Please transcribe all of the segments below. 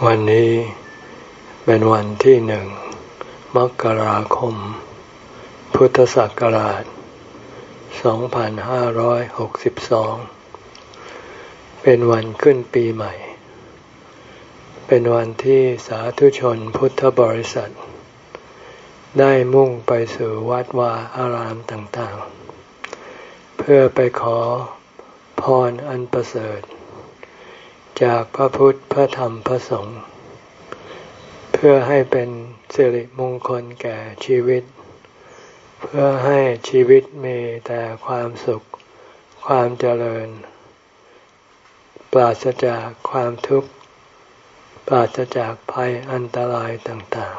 วันนี้เป็นวันที่หนึ่งมกราคม พุทธศักราช 2562 เป็นวันขึ้นปีใหม่ เป็นวันที่สาธุชนพุทธบริษัท ได้มุ่งไปสู่วัดวาอารามต่างๆ เพื่อไปขอพรอันประเสริฐ จากพระพุทธพระธรรมพระสงฆ์เพื่อให้เป็นสิริมงคลแก่ชีวิต เพื่อให้ชีวิตมีแต่ความสุข ความเจริญ ปราศจากความทุกข์ ปราศจากภัยอันตรายต่าง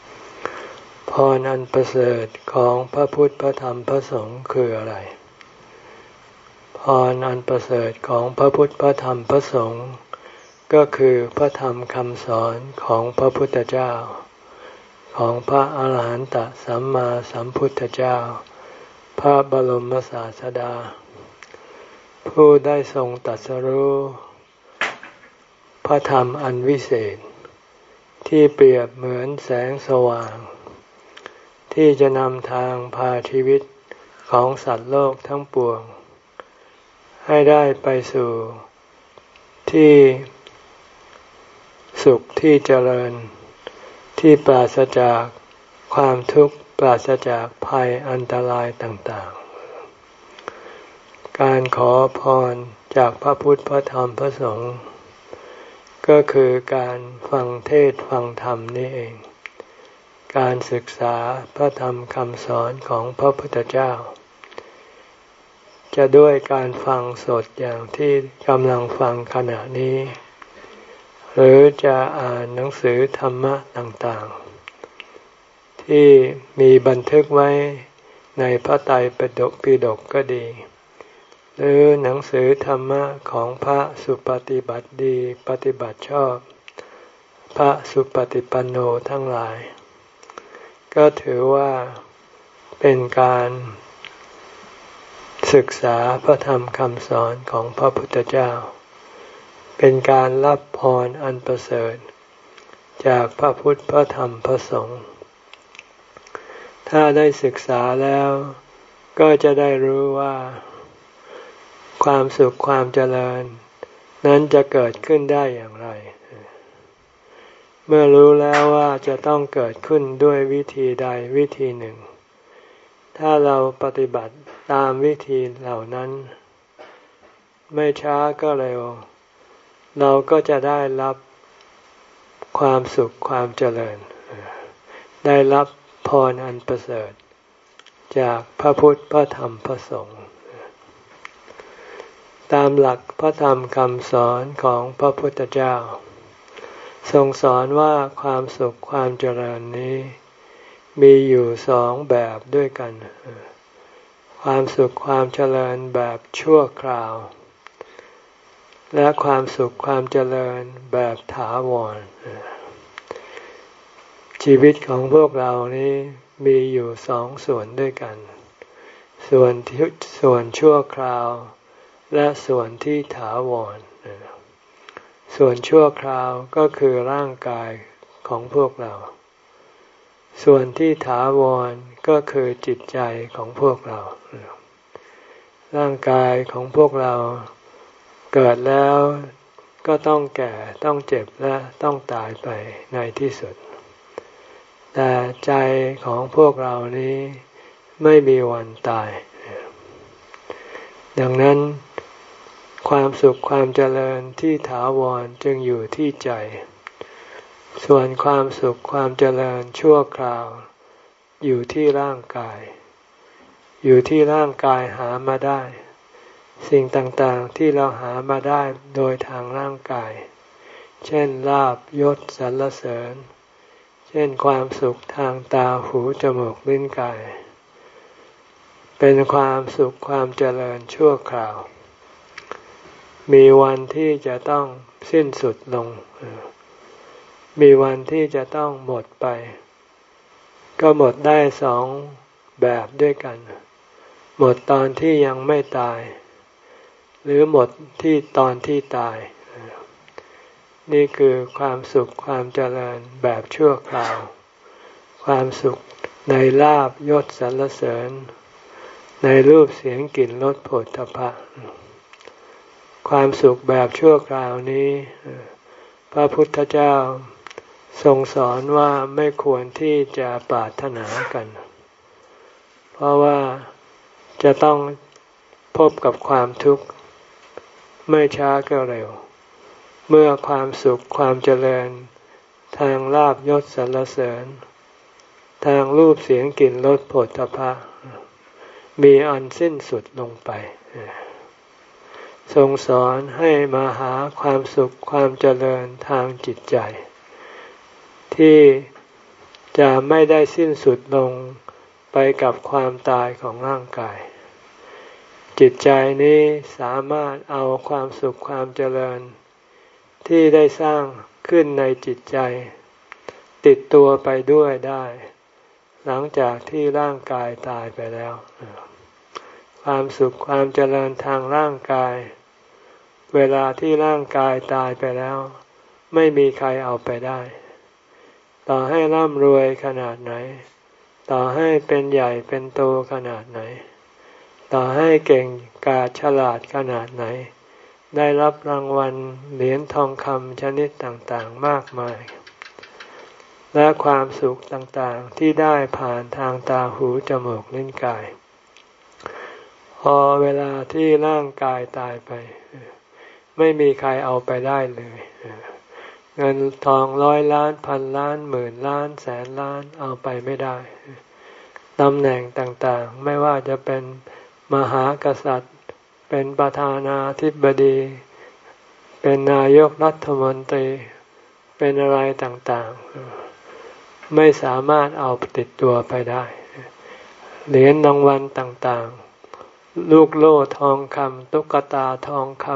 ๆ พรอันประเสริฐของพระพุทธพระธรรมพระสงฆ์คืออะไร พรอันประเสริฐของพระพุทธพระธรรมพระสงฆ์ก็คือพระธรรมคำสอนของพระพุทธเจ้า ของพระอาหารหันตสัมมาสัมพุทธเจ้า พระบรมศาสดา ผู้ได้ทรงตัดสรู้พระธรรมอันวิเศษ ที่เปรียบเหมือนแสงสว่าง ที่จะนำทางพาชีวิตของสัตว์โลกทั้งปวง ให้ได้ไปสู่ที่สุขที่เจริญ ที่ปราศจากความทุกข์ปราศจากภัยอันตรายต่างๆ การขอพรจากพระพุทธพระธรรมพระสงฆ์ก็คือการฟังเทศฟังธรรมนี่เอง การศึกษาพระธรรมคำสอนของพระพุทธเจ้า จะด้วยการฟังสดอย่างที่กำลังฟังขณะนี้ หรือจะอ่านหนังสือธรรมะต่างๆ ที่มีบันทึกไว้ในพระไตรปิฎกปิฎกก็ดี หรือหนังสือธรรมะของพระสุปฏิบัติดีปฏิบัติชอบ พระสุปฏิปันโนทั้งหลาย ก็ถือว่าเป็นการ ศึกษาพระธรรมคำสอนของพระพุทธเจ้า เป็นการรับพรอันประเสริฐ จากพระพุทธพระธรรมพระสงฆ์ถ้าได้ศึกษาแล้วก็จะได้รู้ว่า ความสุขความเจริญ นั้นจะเกิดขึ้นได้อย่างไร เมื่อรู้แล้วว่าจะต้องเกิดขึ้นด้วยวิธีใดวิธีหนึ่ง ถ้าเราปฏิบัติ ตามวิธีเหล่านั้น ไม่ช้าก็เร็ว เราก็จะได้รับความสุขความเจริญ ได้รับพรอันประเสริฐ จากพระพุทธพระธรรมพระสงฆ์ตามหลักพระธรรมคำสอนของพระพุทธเจ้า ทรงสอนว่าความสุขความเจริญนี้ มีอยู่สองแบบด้วยกัน ความสุขความเจริญแบบชั่วคราว และความสุขความเจริญแบบถาวร ชีวิตของพวกเรานี้มีอยู่สองส่วนด้วยกัน ส่วนที่ส่วนชั่วคราว และส่วนที่ถาวร ส่วนชั่วคราวก็คือร่างกายของพวกเรา ส่วนที่ถาวรก็คือจิตใจของพวกเรา ร่างกายของพวกเราเกิดแล้วก็ต้องแก่ต้องเจ็บและต้องตายไปในที่สุด แต่ใจของพวกเรานี้ไม่มีวันตาย ดังนั้น ความสุขความเจริญที่ถาวรจึงอยู่ที่ใจ ส่วนความสุขความเจริญชั่วคราว อยู่ที่ร่างกาย อยู่ที่ร่างกายหามาได้ สิ่งต่างๆที่เราหามาได้โดยทางร่างกาย เช่นลาบยศสรรเสริญ เช่นความสุขทางตาหูจมูกลิ้นกาย เป็นความสุขความเจริญชั่วคราว มีวันที่จะต้องสิ้นสุดลง มีวันที่จะต้องหมดไป ก็หมดได้สองแบบด้วยกัน หมดตอนที่ยังไม่ตาย หรือหมดที่ตอนที่ตาย นี่คือความสุขความเจริญแบบชั่วคราว ความสุขในลาบยศสรรเสริญ ในรูปเสียงกลิ่นรสผลตภะความสุขแบบชั่วคราวนี้ พระพุทธเจ้า ทรงสอนว่าไม่ควรที่จะปรารถนากัน เพราะว่าจะต้องพบกับความทุกข์ไม่ช้าก็เร็ว เมื่อความสุขความเจริญ ทางลาบยศสรรเสริญ ทางรูปเสียงกลิ่นรสผลตภะมีอันสิ้นสุดลงไป ทรงสอนให้มาหาความสุขความเจริญทางจิตใจ ที่จะไม่ได้สิ้นสุดลงไปกับความตายของร่างกาย จิตใจนี้สามารถเอาความสุขความเจริญ ที่ได้สร้างขึ้นในจิตใจ ติดตัวไปด้วยได้ หลังจากที่ร่างกายตายไปแล้ว ความสุขความเจริญทางร่างกาย เวลาที่ร่างกายตายไปแล้ว ไม่มีใครเอาไปได้ ต่อให้ร่ำรวยขนาดไหน ต่อให้เป็นใหญ่เป็นโตขนาดไหน ต่อให้เก่งกาจฉลาดขนาดไหน ได้รับรางวัลเหรียญทองคำชนิดต่างๆมากมาย และความสุขต่างๆที่ได้ผ่านทางตาหูจมูกลิ้นกาย พอเวลาที่ร่างกายตายไป ไม่มีใครเอาไปได้เลย เงินทองร้อยล้านพันล้านหมื่นล้านแสนล้านเอาไปไม่ได้ตำแหน่งต่างๆ ไม่ว่าจะเป็นมหากษัตริย์ เป็นประธานาธิบดี เป็นนายกรัฐมนตรี เป็นอะไรต่างๆ ไม่สามารถเอาติดตัวไปได้ เหรียญรางวัลต่างๆ ลูกโล่ทองคำตุ๊กตาทองค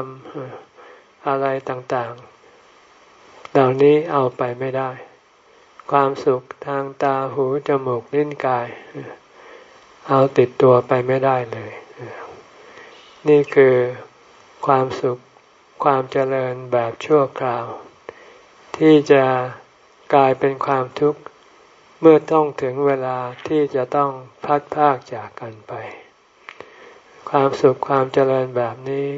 ำอะไรต่างๆ เหล่านี้เอาไปไม่ได้ ความสุขทางตาหูจมูกลิ้นกาย เอาติดตัวไปไม่ได้เลย นี่คือความสุขความเจริญแบบชั่วคราว ที่จะกลายเป็นความทุกข์เมื่อต้องถึงเวลาที่จะต้องพัดพากจากกันไป ความสุขความเจริญแบบนี้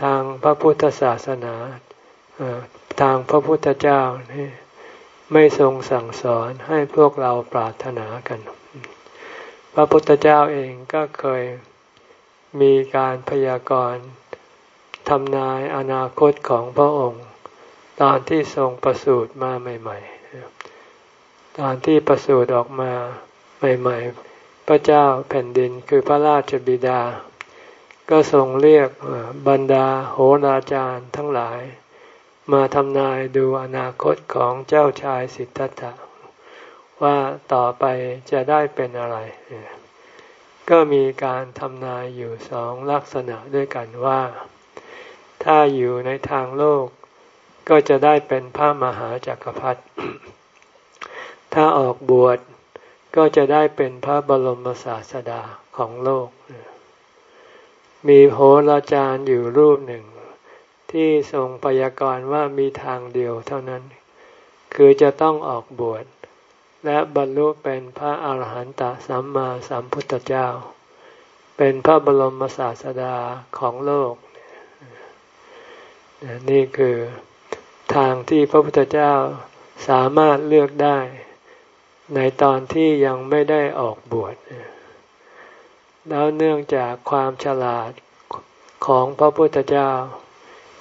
ทางพระพุทธศาสนา ทางพระพุทธเจ้านี่ไม่ทรงสั่งสอนให้พวกเราปรารถนากัน พระพุทธเจ้าเองก็เคยมีการพยากรณ์ทำนายอนาคตของพระองค์ ตอนที่ทรงประสูติมาใหม่ ๆ ตอนที่ประสูติออกมาใหม่ ๆ พระเจ้าแผ่นดินคือพระราชบิดา ก็ทรงเรียกบรรดาโหราจารย์ทั้งหลาย มาทำนายดูอนาคตของเจ้าชายสิทธัตถะว่าต่อไปจะได้เป็นอะไร ก็มีการทำนายอยู่สองลักษณะด้วยกันว่า ถ้าอยู่ในทางโลก ก็จะได้เป็นพระมหาจากักรพรรดิถ้าออกบวชก็จะได้เป็นพระบรมศาสดาของโลก มีโหราจารย์อยู่รูปหนึ่ง ที่ทรงพยากรณ์ว่ามีทางเดียวเท่านั้น คือจะต้องออกบวชและบรรลุเป็นพระอาหารหันตสัมมาสัมพุทธเจ้า เป็นพระบรมศาสดาของโลก นี่คือทางที่พระพุทธเจ้าสามารถเลือกได้ ในตอนที่ยังไม่ได้ออกบวชแล้วเนื่องจากความฉลาดของพระพุทธเจ้า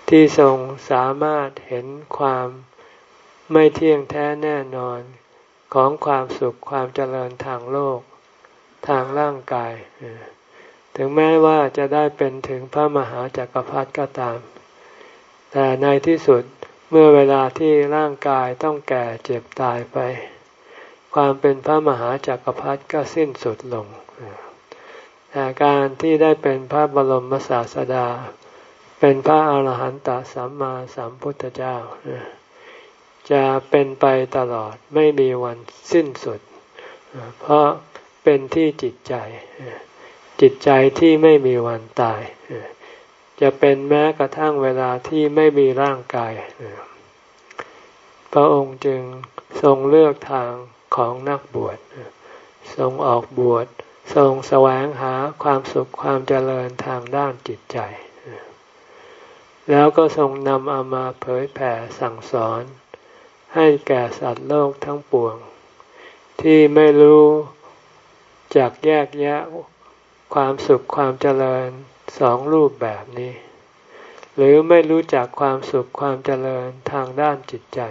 ที่ทรงสามารถเห็นความไม่เที่ยงแท้แน่นอนของความสุขความเจริญทางโลก ทางร่างกาย ถึงแม้ว่าจะได้เป็นถึงพระมหาจากักรพรรดิก็ตาม แต่ในที่สุดเมื่อเวลาที่ร่างกายต้องแก่เจ็บตายไป ความเป็นพระมหาจากักรพรรดิก็สิ้นสุดลงแต่การที่ได้เป็นพระบรมศาสดา เป็นพระอาหารหันตสัมมาสัมพุทธเจ้า จะเป็นไปตลอดไม่มีวันสิ้นสุด เพราะเป็นที่จิตใจ จิตใจที่ไม่มีวันตาย จะเป็นแม้กระทั่งเวลาที่ไม่มีร่างกาย พระองค์จึงทรงเลือกทางของนักบวช ทรงออกบวช ทรงแสวงหาความสุขความเจริญทางด้านจิตใจ แล้วก็ทรงนำเอามาเผยแผ่สั่งสอน ให้แก่สัตว์โลกทั้งปวง ที่ไม่รู้จากแยกแยะความสุขความเจริญสองรูปแบบนี้ หรือไม่รู้จักความสุขความเจริญทางด้านจิตใจ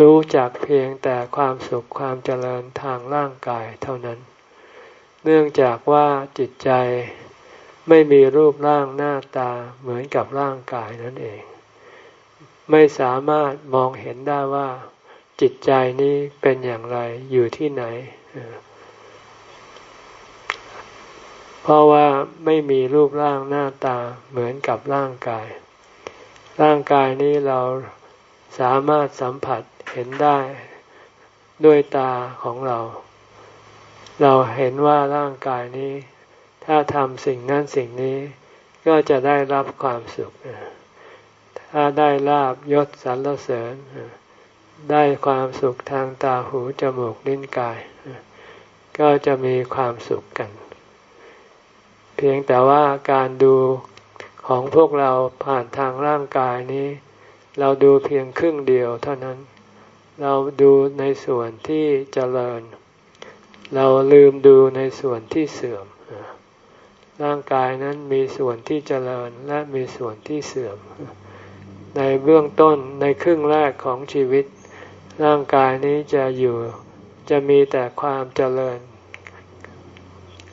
รู้จักเพียงแต่ความสุขความเจริญทางร่างกายเท่านั้น เนื่องจากว่าจิตใจ ไม่มีรูปร่างหน้าตาเหมือนกับร่างกายนั่นเอง ไม่สามารถมองเห็นได้ว่า จิตใจนี้เป็นอย่างไรอยู่ที่ไหน เพราะว่าไม่มีรูปร่างหน้าตาเหมือนกับร่างกาย ร่างกายนี้เราสามารถสัมผัสเห็นได้ด้วยตาของเรา เราเห็นว่าร่างกายนี้ ถ้าทำสิ่งนั้นสิ่งนี้ก็จะได้รับความสุข ถ้าได้ลาบยศสรรเสริญ ได้ความสุขทางตาหูจมูกลิ้นกาย ก็จะมีความสุขกัน เพียงแต่ว่าการดูของพวกเราผ่านทางร่างกายนี้ เราดูเพียงครึ่งเดียวเท่านั้น เราดูในส่วนที่เจริญ เราลืมดูในส่วนที่เสื่อม ร่างกายนั้นมีส่วนที่เจริญและมีส่วนที่เสื่อม ในเบื้องต้นในครึ่งแรกของชีวิต ร่างกายนี้จะอยู่จะมีแต่ความเจริญ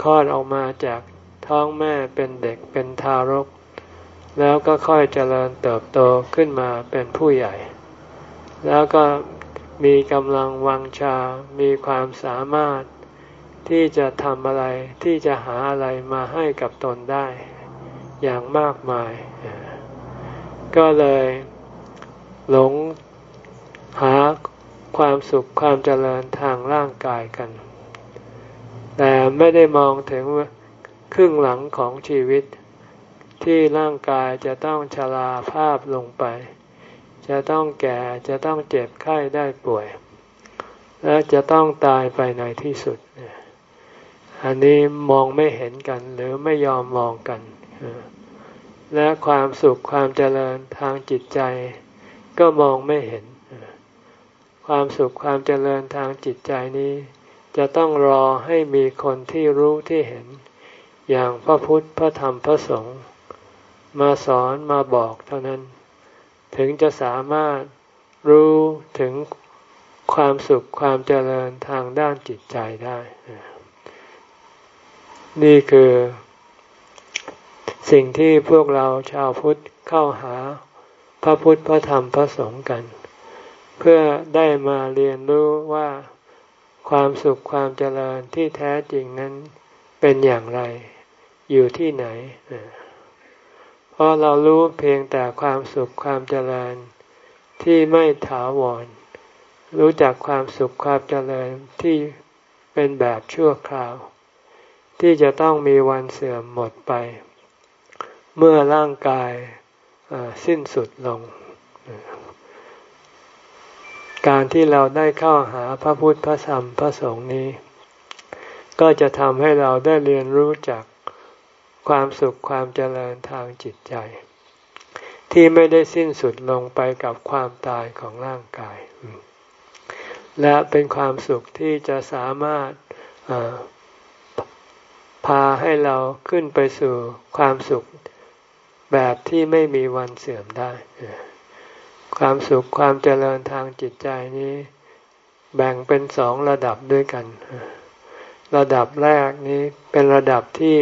คลอดออกมาจากท้องแม่เป็นเด็กเป็นทารก แล้วก็ค่อยเจริญเติบโตขึ้นมาเป็นผู้ใหญ่ แล้วก็มีกำลังวังชา มีความสามารถ ที่จะทำอะไรที่จะหาอะไรมาให้กับตนได้อย่างมากมาย ก็เลยหลงหาความสุขความเจริญทางร่างกายกัน แต่ไม่ได้มองถึงครึ่งหลังของชีวิต ที่ร่างกายจะต้องชราภาพลงไป จะต้องแก่จะต้องเจ็บไข้ได้ป่วย และจะต้องตายไปในที่สุด อันนี้มองไม่เห็นกันหรือไม่ยอมมองกัน และความสุขความเจริญทางจิตใจ ก็มองไม่เห็น ความสุขความเจริญทางจิตใจนี้ จะต้องรอให้มีคนที่รู้ที่เห็น อย่างพระพุทธพระธรรมพระสงฆ์มาสอนมาบอกเท่านั้น ถึงจะสามารถรู้ถึงความสุขความเจริญทางด้านจิตใจได้ นี่คือ สิ่งที่พวกเราชาวพุทธเข้าหาพระพุทธพระธรรมพระสงฆ์กัน เพื่อได้มาเรียนรู้ว่าความสุขความเจริญที่แท้จริงนั้นเป็นอย่างไร อยู่ที่ไหน เพราะเรารู้เพียงแต่ความสุขความเจริญที่ไม่ถาวร รู้จักความสุขความเจริญที่เป็นแบบชั่วคราว ที่จะต้องมีวันเสื่อมหมดไป เมื่อร่างกายสิ้นสุดลง การที่เราได้เข้าหาพระพุทธพระธรรมพระสงฆ์นี้ ก็จะทำให้เราได้เรียนรู้จักความสุขความเจริญทางจิตใจ ที่ไม่ได้สิ้นสุดลงไปกับความตายของร่างกาย และเป็นความสุขที่จะสามารถ พาให้เราขึ้นไปสู่ความสุขแบบที่ไม่มีวันเสื่อมได้ ความสุขความเจริญทางจิตใจนี้ แบ่งเป็นสองระดับด้วยกัน ระดับแรกนี้เป็นระดับที่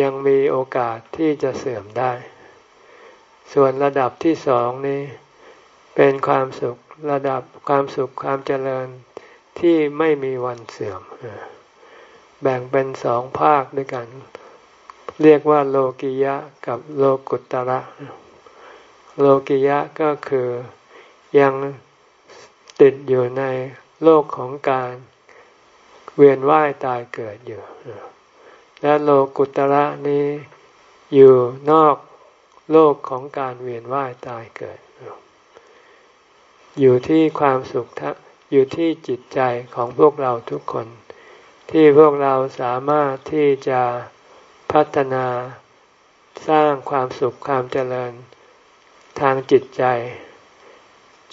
ยังมีโอกาสที่จะเสื่อมได้ ส่วนระดับที่สองนี้ เป็นความสุขระดับความสุขความเจริญที่ไม่มีวันเสื่อม แบ่งเป็นสองภาคด้วยกัน เรียกว่าโลกิยะกับโลกุตระ โลกิยะก็คือยังติดอยู่ในโลกของการเวียนว่ายตายเกิดอยู่ และโลกุตระนี้อยู่นอกโลกของการเวียนว่ายตายเกิด อยู่ที่ความสุขอยู่ที่จิตใจของพวกเราทุกคน ที่พวกเราสามารถที่จะพัฒนาสร้างความสุขความเจริญทางจิตใจ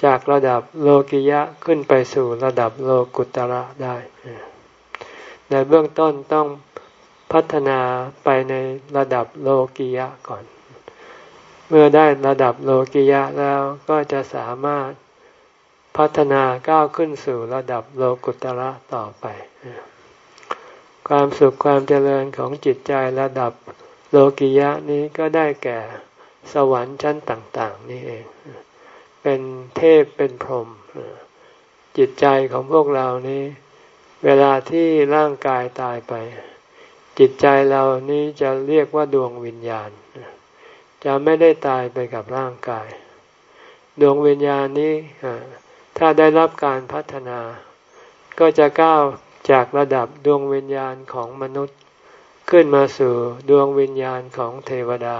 จากระดับโลกิยะขึ้นไปสู่ระดับโลกุตระได้ ในเบื้องต้นต้องพัฒนาไปในระดับโลกิยะก่อน เมื่อได้ระดับโลกิยะแล้วก็จะสามารถพัฒนาก้าวขึ้นสู่ระดับโลกุตระต่อไป ความสุขความเจริญของจิตใจระดับโลกิยะนี้ก็ได้แก่สวรรค์ชั้นต่าง ๆ นี่เอง เป็นเทพเป็นพรหมจิตใจของพวกเรานี้ เวลาที่ร่างกายตายไป จิตใจเรานี้จะเรียกว่าดวงวิญญาณ จะไม่ได้ตายไปกับร่างกาย ดวงวิญญาณนี้ถ้าได้รับการพัฒนา ก็จะก้าว จากระดับดวงวิญญาณของมนุษย์ ขึ้นมาสู่ดวงวิญญาณของเทวดา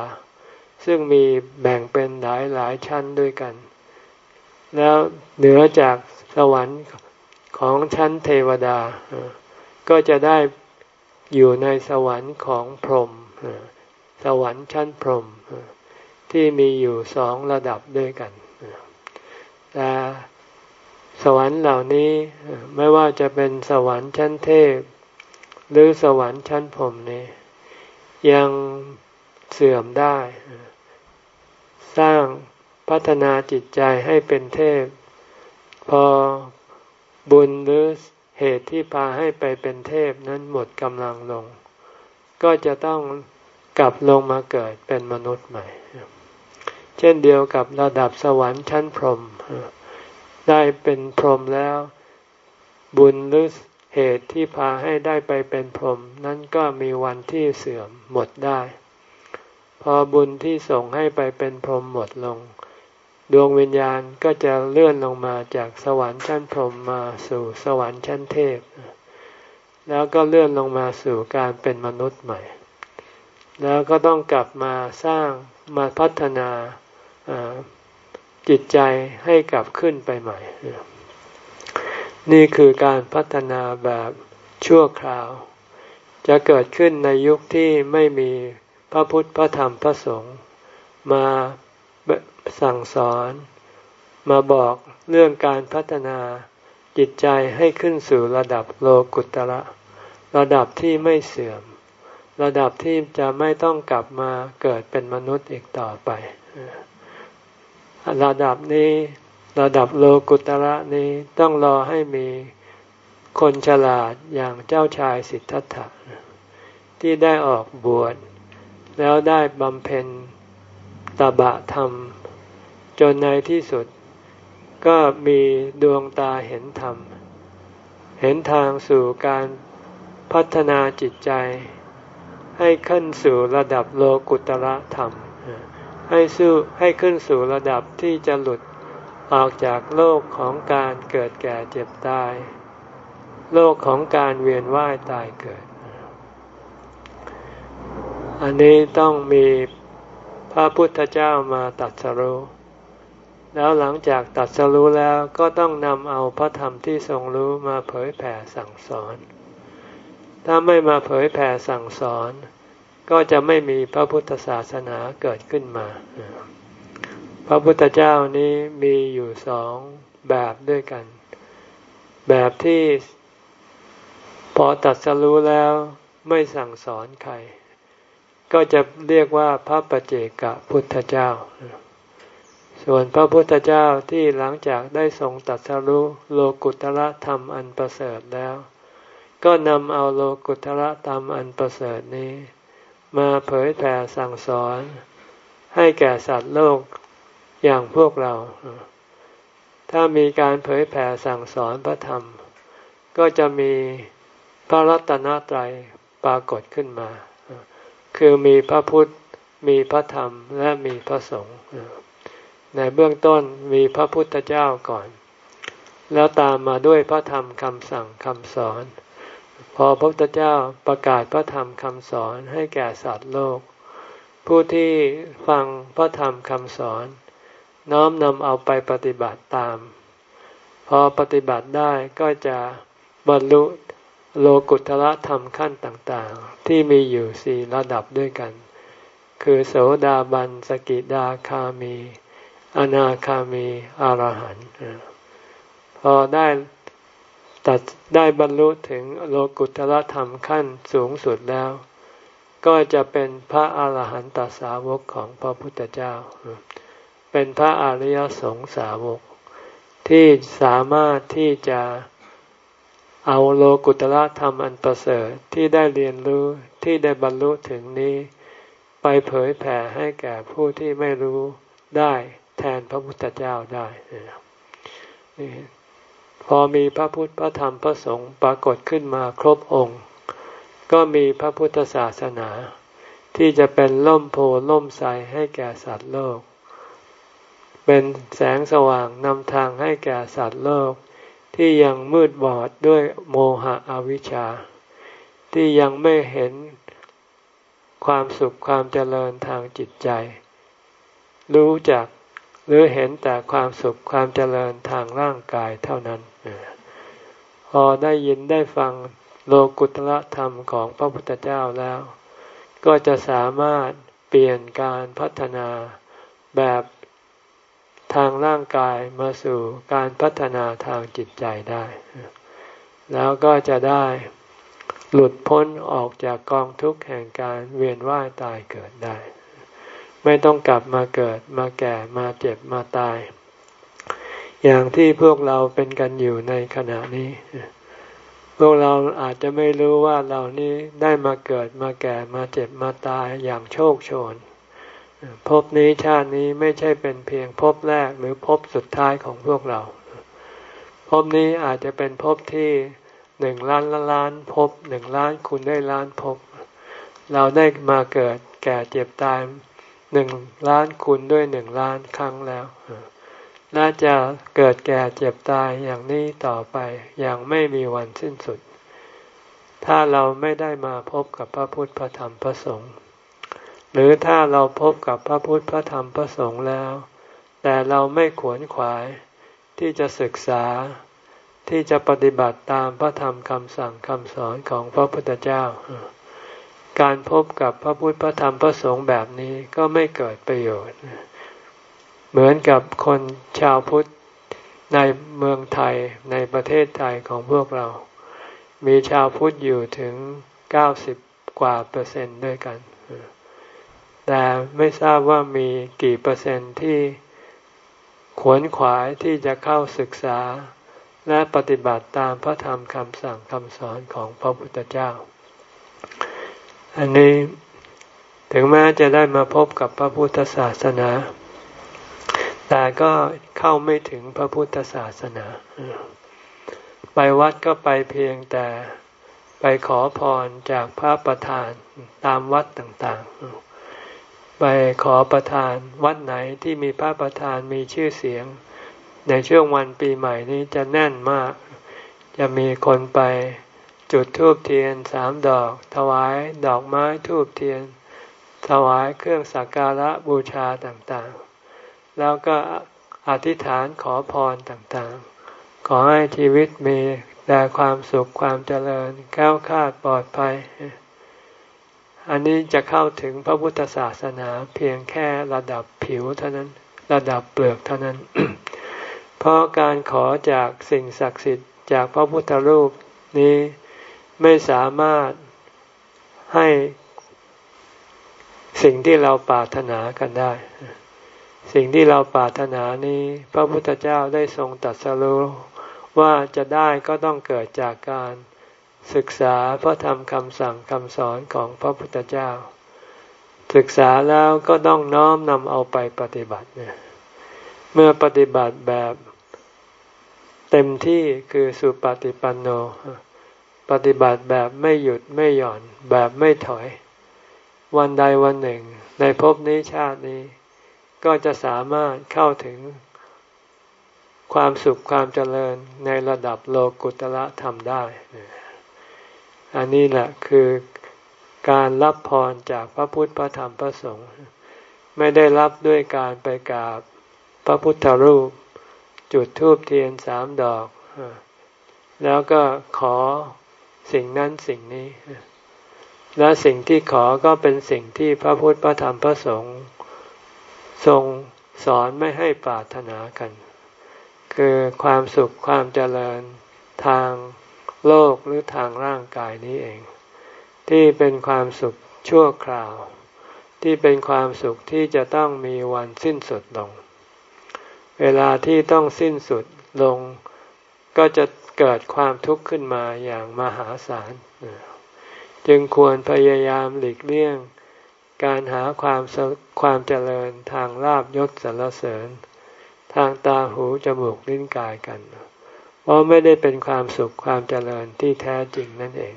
ซึ่งมีแบ่งเป็นหลายหลายชั้นด้วยกัน แล้วเหนือจากสวรรค์ของชั้นเทวดา ก็จะได้อยู่ในสวรรค์ของพรหมสวรรค์ชั้นพรหมที่มีอยู่สองระดับด้วยกันแต่ สวรรค์เหล่านี้ไม่ว่าจะเป็นสวรรค์ชั้นเทพ หรือสวรรค์ชั้นพรหมนี้ยังเสื่อมได้ สร้างพัฒนาจิตใจให้เป็นเทพ พอบุญหรือเหตุที่พาให้ไปเป็นเทพนั้นหมดกำลังลง ก็จะต้องกลับลงมาเกิดเป็นมนุษย์ใหม่ เช่นเดียวกับระดับสวรรค์ชั้นพรหม ได้เป็นพรหมแล้ว บุญหรือเหตุที่พาให้ได้ไปเป็นพรหมนั้นก็มีวันที่เสื่อมหมดได้ พอบุญที่ส่งให้ไปเป็นพรหมหมดลง ดวงวิญญาณก็จะเลื่อนลงมาจากสวรรค์ชั้นพรหมมาสู่สวรรค์ชั้นเทพ แล้วก็เลื่อนลงมาสู่การเป็นมนุษย์ใหม่ แล้วก็ต้องกลับมาสร้างมาพัฒนา จิตใจให้กลับขึ้นไปใหม่ นี่คือการพัฒนาแบบชั่วคราว จะเกิดขึ้นในยุคที่ไม่มีพระพุทธพระธรรมพระสงฆ์มาสั่งสอน มาบอกเรื่องการพัฒนาจิตใจให้ขึ้นสู่ระดับโลกุตระ ระดับที่ไม่เสื่อม ระดับที่จะไม่ต้องกลับมาเกิดเป็นมนุษย์อีกต่อไป ระดับนี้ระดับโลกุตระนี้ต้องรอให้มีคนฉลาดอย่างเจ้าชายสิทธัตถะที่ได้ออกบวช แล้วได้บำเพ็ญตบะธรรม จนในที่สุด ก็มีดวงตาเห็นธรรม เห็นทางสู่การพัฒนาจิตใจ ให้ขึ้นสู่ระดับโลกุตระธรรม ให้สู้ให้ขึ้นสู่ระดับที่จะหลุดออกจากโลกของการเกิดแก่เจ็บตาย โลกของการเวียนว่ายตายเกิด อันนี้ต้องมีพระพุทธเจ้ามาตัดสรู้แล้วหลังจากตัดสรู้แล้วก็ต้องนำเอาพระธรรมที่ทรงรู้มาเผยแผ่สั่งสอน ถ้าไม่มาเผยแผ่สั่งสอน ก็จะไม่มีพระพุทธศาสนาเกิดขึ้นมา พระพุทธเจ้านี้มีอยู่สองแบบด้วยกัน แบบที่พอตัดสรู้แล้วไม่สั่งสอนใคร ก็จะเรียกว่าพระปเจกะพุทธเจ้า ส่วนพระพุทธเจ้าที่หลังจากได้ทรงตัดสรู้โลกุตระธรรมอันประเสริฐแล้ว ก็นำเอาโลกุตระธรรมอันประเสริฐนี้ มาเผยแผ่สั่งสอน ให้แก่สัตว์โลกอย่างพวกเรา ถ้ามีการเผยแผ่สั่งสอนพระธรรม ก็จะมีพระรัตนตรัยปรากฏขึ้นมา คือมีพระพุทธ มีพระธรรม และมีพระสงฆ์ ในเบื้องต้นมีพระพุทธเจ้าก่อน แล้วตามมาด้วยพระธรรมคำสั่งคำสอน พอพระพุทธเจ้าประกาศพระธรรมคำสอนให้แก่สัตว์โลก ผู้ที่ฟังพระธรรมคำสอน น้อมนำเอาไปปฏิบัติตาม พอปฏิบัติได้ก็จะบรรลุโลกุตละธรรมขั้นต่างๆ ที่มีอยู่สี่ระดับด้วยกัน คือโสดาบันสกิดาคามี อนาคามีอรหันต์พอได้ ตัดได้บรรลุถึงโลกุตละธรรมขั้นสูงสุดแล้ว ก็จะเป็นพระอาหารหันตสาวกของพระพุทธเจ้า เป็นพระอริยสงสาวก ที่สามารถที่จะเอาโลกุตละธรรมอันประเสริฐที่ได้เรียนรู้ที่ได้บรรลุถึงนี้ ไปเผยแผ่ให้แก่ผู้ที่ไม่รู้ได้แทนพระพุทธเจ้าได้ พอมีพระพุทธพระธรรมพระสงฆ์ปรากฏขึ้นมาครบองค์ ก็มีพระพุทธศาสนา ที่จะเป็นล่มโพล่มใสให้แก่สัตว์โลก เป็นแสงสว่างนำทางให้แก่สัตว์โลก ที่ยังมืดบอดด้วยโมหะอวิชชา ที่ยังไม่เห็นความสุขความเจริญทางจิตใจ รู้จักหรือเห็นแต่ความสุขความเจริญทางร่างกายเท่านั้น พอได้ยินได้ฟังโลกุตละธรรมของพระพุทธเจ้าแล้ว ก็จะสามารถเปลี่ยนการพัฒนาแบบทางร่างกายมาสู่การพัฒนาทางจิตใจได้ แล้วก็จะได้หลุดพ้นออกจากกองทุกข์แห่งการเวียนว่ายตายเกิดได้ ไม่ต้องกลับมาเกิดมาแก่มาเจ็บมาตาย อย่างที่พวกเราเป็นกันอยู่ในขณะนี้ พวกเราอาจจะไม่รู้ว่าเรานี้ได้มาเกิดมาแก่มาเจ็บมาตายอย่างโชคโชนภพนี้ชาตินี้ไม่ใช่เป็นเพียงภพแรกหรือภพสุดท้ายของพวกเราภพนี้อาจจะเป็นภพที่หนึ่งล้านละล้านภพหนึ่งล้านคุณได้ล้านภพเราได้มาเกิดแก่เจ็บตายหนึ่งล้านคุณด้วยหนึ่งล้านครั้งแล้ว น่าจะเกิดแก่เจ็บตายอย่างนี้ต่อไปอย่างไม่มีวันสิ้นสุด ถ้าเราไม่ได้มาพบกับพระพุทธพระธรรมพระสงฆ์หรือถ้าเราพบกับพระพุทธพระธรรมพระสงฆ์แล้ว แต่เราไม่ขวนขวายที่จะศึกษาที่จะปฏิบัติตามพระธรรมคำสั่งคำสอนของพระพุทธเจ้า การพบกับพระพุทธพระธรรมพระสงฆ์แบบนี้ก็ไม่เกิดประโยชน์ เหมือนกับคนชาวพุทธในเมืองไทยในประเทศไทยของพวกเรา มีชาวพุทธอยู่ถึงเก้าสิบกว่าเปอร์เซ็นต์ด้วยกัน แต่ไม่ทราบว่ามีกี่เปอร์เซ็นต์ที่ขวนขวายที่จะเข้าศึกษาและปฏิบัติตามพระธรรมคำสั่งคำสอนของพระพุทธเจ้า อันนี้ถึงแม้จะได้มาพบกับพระพุทธศาสนา แต่ก็เข้าไม่ถึงพระพุทธศาสนา ไปวัดก็ไปเพียงแต่ไปขอพรจากพระประธานตามวัดต่างๆ ไปขอประทานวัดไหนที่มีพระประธานมีชื่อเสียง ในช่วงวันปีใหม่นี้จะแน่นมาก จะมีคนไปจุดธูปเทียนสามดอก ถวายดอกไม้ธูปเทียน ถวายเครื่องสักการะบูชาต่างๆ แล้วก็อธิษฐานขอพรต่างๆ ขอให้ชีวิตมีแต่ความสุขความเจริญแก้วคาดปลอดภัย อันนี้จะเข้าถึงพระพุทธศาสนาเพียงแค่ระดับผิวเท่านั้น ระดับเปลือกเท่านั้น เพราะการขอจากสิ่งศักดิ์สิทธิ์จากพระพุทธรูปนี้ไม่สามารถให้สิ่งที่เราปรารถนากันได้ สิ่งที่เราปรารถนานี้ พระพุทธเจ้าได้ทรงตัดสรู้ว่าจะได้ก็ต้องเกิดจากการศึกษาพระธรรมคำสั่งคำสอนของพระพุทธเจ้า ศึกษาแล้วก็ต้องน้อมนำเอาไปปฏิบัติเนี่ยเมื่อปฏิบัติแบบเต็มที่คือสุปฏิปันโน ปฏิบัติแบบไม่หยุดไม่หย่อนแบบไม่ถอย วันใดวันหนึ่ง ในภพนี้ชาตินี้ ก็จะสามารถเข้าถึงความสุขความเจริญในระดับโลกุตละธรรมได้ อันนี้แหละคือการรับพรจากพระพุทธพระธรรมพระสงฆ์ไม่ได้รับด้วยการไปกราบพระพุทธรูป จุดธูปเทียนสามดอก แล้วก็ขอสิ่งนั้นสิ่งนี้ และสิ่งที่ขอก็เป็นสิ่งที่พระพุทธพระธรรมพระสงฆ์ ทรงสอนไม่ให้ปรารถนากัน คือความสุขความเจริญทางโลกหรือทางร่างกายนี้เอง ที่เป็นความสุขชั่วคราว ที่เป็นความสุขที่จะต้องมีวันสิ้นสุดลง เวลาที่ต้องสิ้นสุดลง ก็จะเกิดความทุกข์ขึ้นมาอย่างมหาศาล จึงควรพยายามหลีกเลี่ยง การหาความความเจริญทางลาบยศสรรเสริญ ทางตาหูจมูกลิ้นกายกัน เพราะไม่ได้เป็นความสุขความเจริญที่แท้จริงนั่นเอง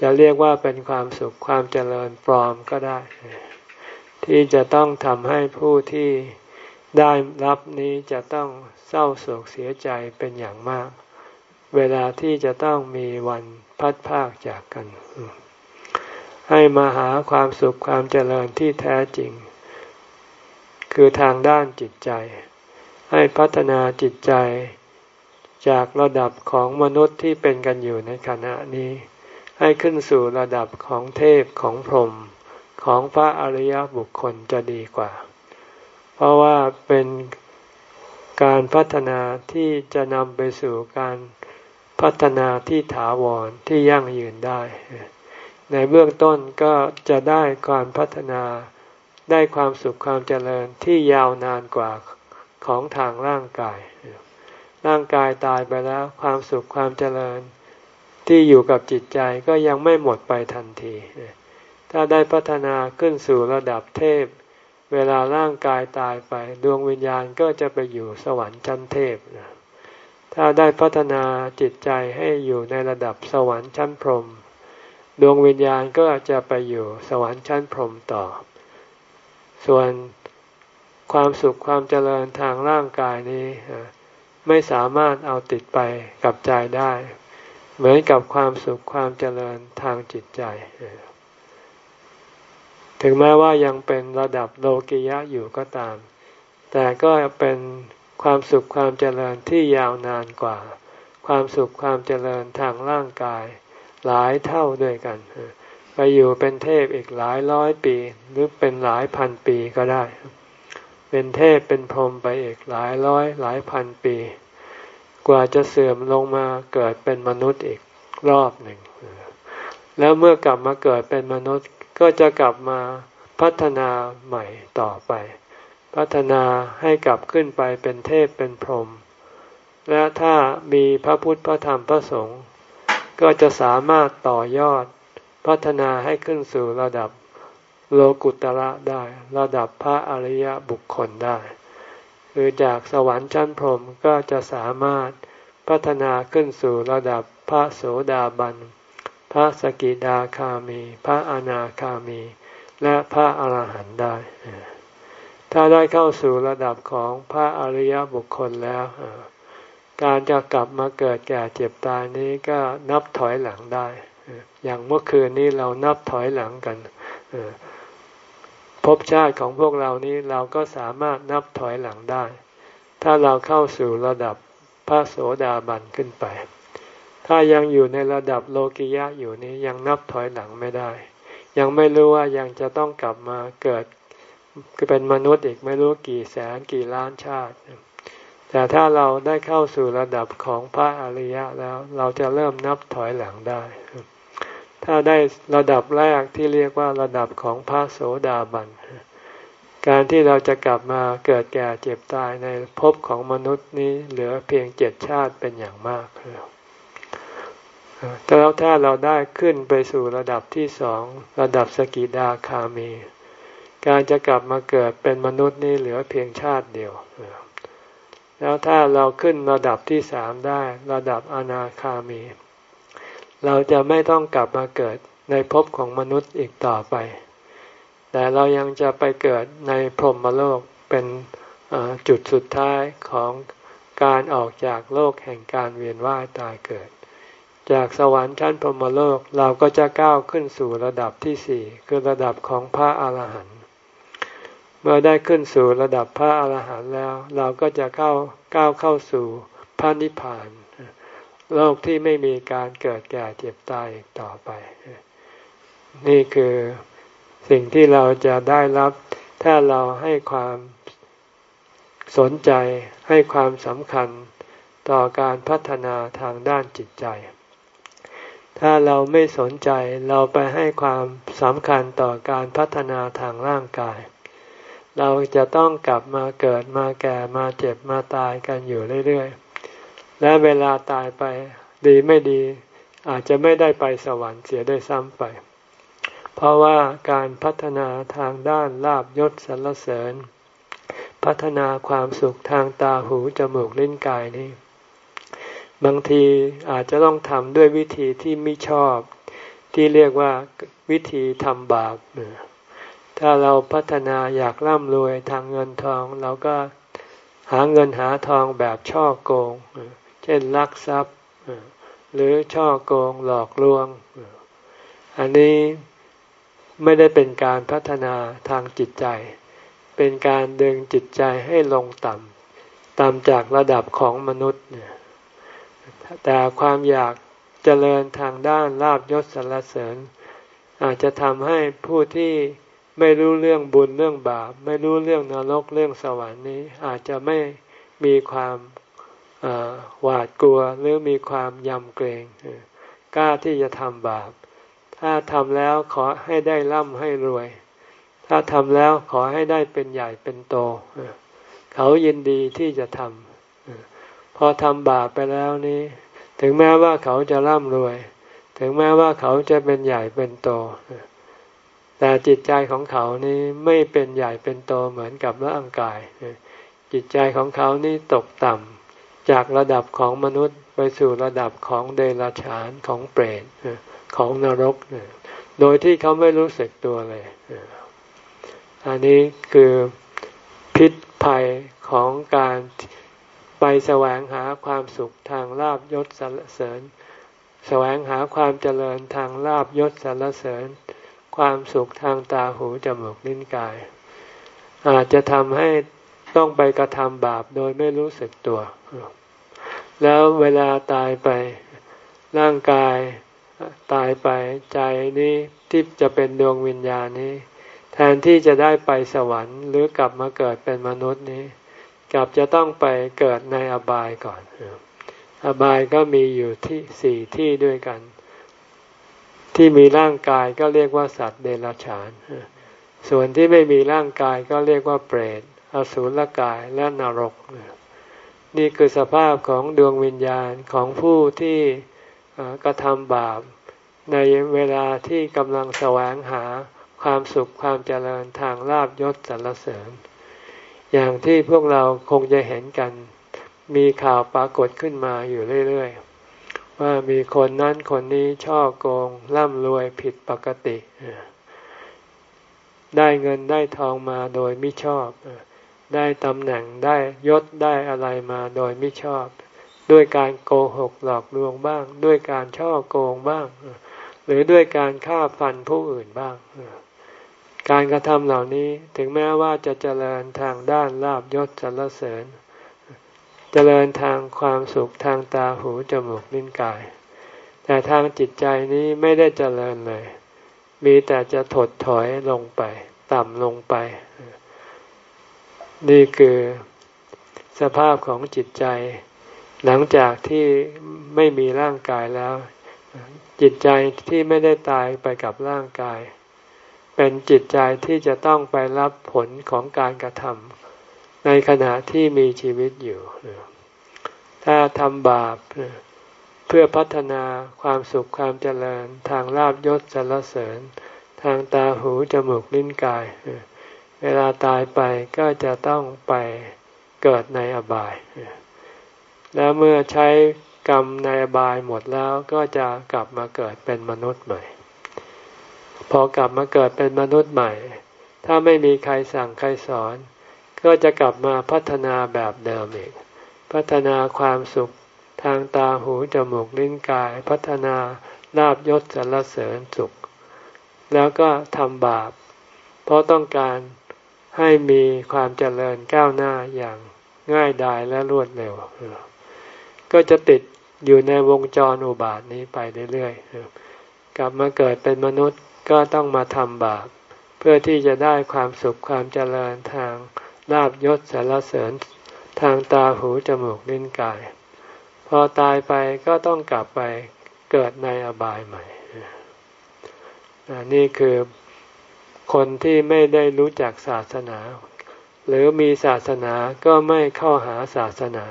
จะเรียกว่าเป็นความสุขความเจริญปลอมก็ได้ ที่จะต้องทำให้ผู้ที่ได้รับนี้จะต้องเศร้าโศกเสียใจเป็นอย่างมาก เวลาที่จะต้องมีวันพัดพากจากกัน ให้มาหาความสุขความเจริญที่แท้จริง คือทางด้านจิตใจ ให้พัฒนาจิตใจ จากระดับของมนุษย์ที่เป็นกันอยู่ในขณะนี้ ให้ขึ้นสู่ระดับของเทพของพรหมของพระอริยบุคคลจะดีกว่า เพราะว่าเป็นการพัฒนาที่จะนำไปสู่การพัฒนาที่ถาวรที่ยั่งยืนได้ ในเบื้องต้นก็จะได้การพัฒนาได้ความสุขความเจริญที่ยาวนานกว่าของทางร่างกาย ร่างกายตายไปแล้วความสุขความเจริญ ที่อยู่กับจิตใจก็ยังไม่หมดไปทันที ถ้าได้พัฒนาขึ้นสู่ระดับเทพ เวลาร่างกายตายไป ดวงวิญญาณก็จะไปอยู่สวรรค์ชั้นเทพ ถ้าได้พัฒนาจิตใจให้อยู่ในระดับสวรรค์ชั้นพรหม ดวงวิญญาณก็จะไปอยู่สวรรค์ชั้นพรหมต่อ ส่วนความสุขความเจริญทางร่างกายนี้ไม่สามารถเอาติดไปกับใจได้ เหมือนกับความสุขความเจริญทางจิตใจ ถึงแม้ว่ายังเป็นระดับโลกิยะอยู่ก็ตาม แต่ก็เป็นความสุขความเจริญที่ยาวนานกว่า ความสุขความเจริญทางร่างกาย หลายเท่าด้วยกัน ไปอยู่เป็นเทพอีกหลายร้อยปี หรือเป็นหลายพันปีก็ได้ เป็นเทพเป็นพรหมไปอีกหลายร้อยหลายพันปี กว่าจะเสื่อมลงมาเกิดเป็นมนุษย์อีกรอบหนึ่ง แล้วเมื่อกลับมาเกิดเป็นมนุษย์ก็จะกลับมาพัฒนาใหม่ต่อไป พัฒนาให้กลับขึ้นไปเป็นเทพเป็นพรหมและถ้ามีพระพุทธพระธรรมพระสงฆ์ ก็จะสามารถต่อยอดพัฒนาให้ขึ้นสู่ระดับโลกุตระได้ ระดับพระอริยบุคคลได้ คือจากสวรรค์ชั้นพรหมก็จะสามารถพัฒนาขึ้นสู่ระดับพระโสดาบัน พระสกิดาคามี พระอนาคามี และพระอรหันต์ได้ ถ้าได้เข้าสู่ระดับของพระอริยบุคคลแล้ว การจะกลับมาเกิดแก่เจ็บตายนี้ก็นับถอยหลังได้ อย่างเมื่อคืนนี้เรานับถอยหลังกันภพชาติของพวกเรานี้เราก็สามารถนับถอยหลังได้ ถ้าเราเข้าสู่ระดับพระโสดาบันขึ้นไป ถ้ายังอยู่ในระดับโลกิยะอยู่นี้ยังนับถอยหลังไม่ได้ ยังไม่รู้ว่ายังจะต้องกลับมาเกิดเป็นมนุษย์อีกไม่รู้กี่แสนกี่ล้านชาติ แต่ถ้าเราได้เข้าสู่ระดับของพระอริยะแล้วเราจะเริ่มนับถอยหลังได้ ถ้าได้ระดับแรกที่เรียกว่าระดับของพระโสดาบัน การที่เราจะกลับมาเกิดแก่เจ็บตายในภพของมนุษย์นี้เหลือเพียงเจ็ดชาติเป็นอย่างมากแต่แล้วถ้าเราได้ขึ้นไปสู่ระดับที่สองระดับสกิดาคามี การจะกลับมาเกิดเป็นมนุษย์นี่เหลือเพียงชาติเดียว แล้วถ้าเราขึ้นระดับที่สามได้ ระดับอนาคามี เราจะไม่ต้องกลับมาเกิดในภพของมนุษย์อีกต่อไป แต่เรายังจะไปเกิดในพรหมโลกเป็นจุดสุดท้ายของการออกจากโลกแห่งการเวียนว่ายตายเกิด จากสวรรค์ชั้นพรหมโลกเราก็จะก้าวขึ้นสู่ระดับที่สี่คือระดับของพระอาหารหันต์ มื่อได้ขึ้นสู่ระดับพระอาหารหันต์แล้ว เราก็จะเข้าก้าวเข้าสู่พระนิพพาน โลกที่ไม่มีการเกิดแก่เจ็บตายอีกต่อไป นี่คือสิ่งที่เราจะได้รับ ถ้าเราให้ความสนใจให้ความสำคัญต่อการพัฒนาทางด้านจิตใจ ถ้าเราไม่สนใจเราไปให้ความสำคัญต่อการพัฒนาทางร่างกาย เราจะต้องกลับมาเกิดมาแก่มาเจ็บมาตายกันอยู่เรื่อยๆ และเวลาตายไปดีไม่ดี อาจจะไม่ได้ไปสวรรค์เสียได้ซ้ำไป เพราะว่าการพัฒนาทางด้านลาบยศสรรเสริญ พัฒนาความสุขทางตาหูจมูกลิ้นกายนี้บางทีอาจจะต้องทำด้วยวิธีที่ไม่ชอบ ที่เรียกว่าวิธีทำบาป ถ้าเราพัฒนาอยากร่ำรวยทางเงินทอง เราก็หาเงินหาทองแบบช่อโกง เช่นลักทรัพย์ หรือช่อโกงหลอกลวง อันนี้ไม่ได้เป็นการพัฒนาทางจิตใจ เป็นการดึงจิตใจให้ลงต่ำต่ำจากระดับของมนุษย์ แต่ความอยากเจริญทางด้านลาบยศสรรเสริญ อาจจะทำให้ผู้ที่ ไม่รู้เรื่องบุญเรื่องบาป ไม่รู้เรื่องนรกเรื่องสวรรค์นี้ อาจจะไม่มีความหวาดกลัวหรือมีความยำเกรงกล้าที่จะทำบาป ถ้าทำแล้วขอให้ได้ร่ำให้รวย ถ้าทำแล้วขอให้ได้เป็นใหญ่เป็นโต เขายินดีที่จะทำพอทำบาปไปแล้วนี้ ถึงแม้ว่าเขาจะร่ำรวย ถึงแม้ว่าเขาจะเป็นใหญ่เป็นโต แต่จิตใจของเขานี้ไม่เป็นใหญ่เป็นโตเหมือนกับร่างกาย จิตใจของเขานี่ตกต่ำจากระดับของมนุษย์ไปสู่ระดับของเดรัจฉานของเปรตของนรก โดยที่เขาไม่รู้สึกตัวเลย อันนี้คือพิษภัยของการไปแสวงหาความสุขทางลาบยศสรรเสริญ แสวงหาความเจริญทางลาบยศสรรเสริญ ความสุขทางตาหูจมูกลิ้นกาย อาจจะทำให้ต้องไปกระทำบาปโดยไม่รู้สึกตัว แล้วเวลาตายไปร่างกายตายไปใจนี้ที่จะเป็นดวงวิญญาณนี้ แทนที่จะได้ไปสวรรค์ หรือกลับมาเกิดเป็นมนุษย์นี้ กลับจะต้องไปเกิดในอบายก่อน อบายก็มีอยู่ที่สี่ที่ด้วยกัน ที่มีร่างกายก็เรียกว่าสัตว์เดรัจฉาน ส่วนที่ไม่มีร่างกายก็เรียกว่าเปรต อสุรกายและนรก นี่คือสภาพของดวงวิญญาณของผู้ที่กระทำบาป ในเวลาที่กำลังแสวงหาความสุขความเจริญทางลาบยศสรรเสริญ อย่างที่พวกเราคงจะเห็นกัน มีข่าวปรากฏขึ้นมาอยู่เรื่อย ๆ ว่ามีคนนั้นคนนี้ช่อโกงร่ำรวยผิดปกติ ได้เงินได้ทองมาโดยไม่ชอบ ได้ตำแหน่งได้ยศได้อะไรมาโดยไม่ชอบ ด้วยการโกหกหลอกลวงบ้าง ด้วยการช่อโกงบ้าง หรือด้วยการฆ่าฟันผู้อื่นบ้าง การกระทำเหล่านี้ถึงแม้ว่าจะเจริญทางด้านลาบยศสรรเสริญ เจริญทางความสุขทางตาหูจมูกลิ้นกาย แต่ทางจิตใจนี้ไม่ได้เจริญเลย มีแต่จะถดถอยลงไป ต่ำลงไป นี่คือสภาพของจิตใจ หลังจากที่ไม่มีร่างกายแล้ว จิตใจที่ไม่ได้ตายไปกับร่างกาย เป็นจิตใจที่จะต้องไปรับผลของการกระทำ ในขณะที่มีชีวิตอยู่ ถ้าทำบาปเพื่อพัฒนาความสุขความเจริญ ทางลาบยศสรรเสริญ ทางตาหูจมูกลิ้นกาย เวลาตายไปก็จะต้องไปเกิดในอบาย แล้วเมื่อใช้กรรมในอบายหมดแล้วก็จะกลับมาเกิดเป็นมนุษย์ใหม่ พอกลับมาเกิดเป็นมนุษย์ใหม่ ถ้าไม่มีใครสั่งใครสอน ก็จะกลับมาพัฒนาแบบเดิมอีก พัฒนาความสุขทางตาหูจมูกลิ้นกาย พัฒนาลาบยศสรรเสริญสุข แล้วก็ทำบาป เพราะต้องการให้มีความเจริญก้าวหน้าอย่างง่ายดายและรวดเร็ว ก็จะติดอยู่ในวงจรอุบาทนี้ไปเรื่อยๆ กลับมาเกิดเป็นมนุษย์ก็ต้องมาทำบาป เพื่อที่จะได้ความสุขความเจริญทาง ลาบยศสารเสริญทางตาหูจมูกลิ้นกาย พอตายไปก็ต้องกลับไปเกิดในอบายใหม่ นี่คือคนที่ไม่ได้รู้จักศาสนา หรือมีศาสนาก็ไม่เข้าหาศาสนา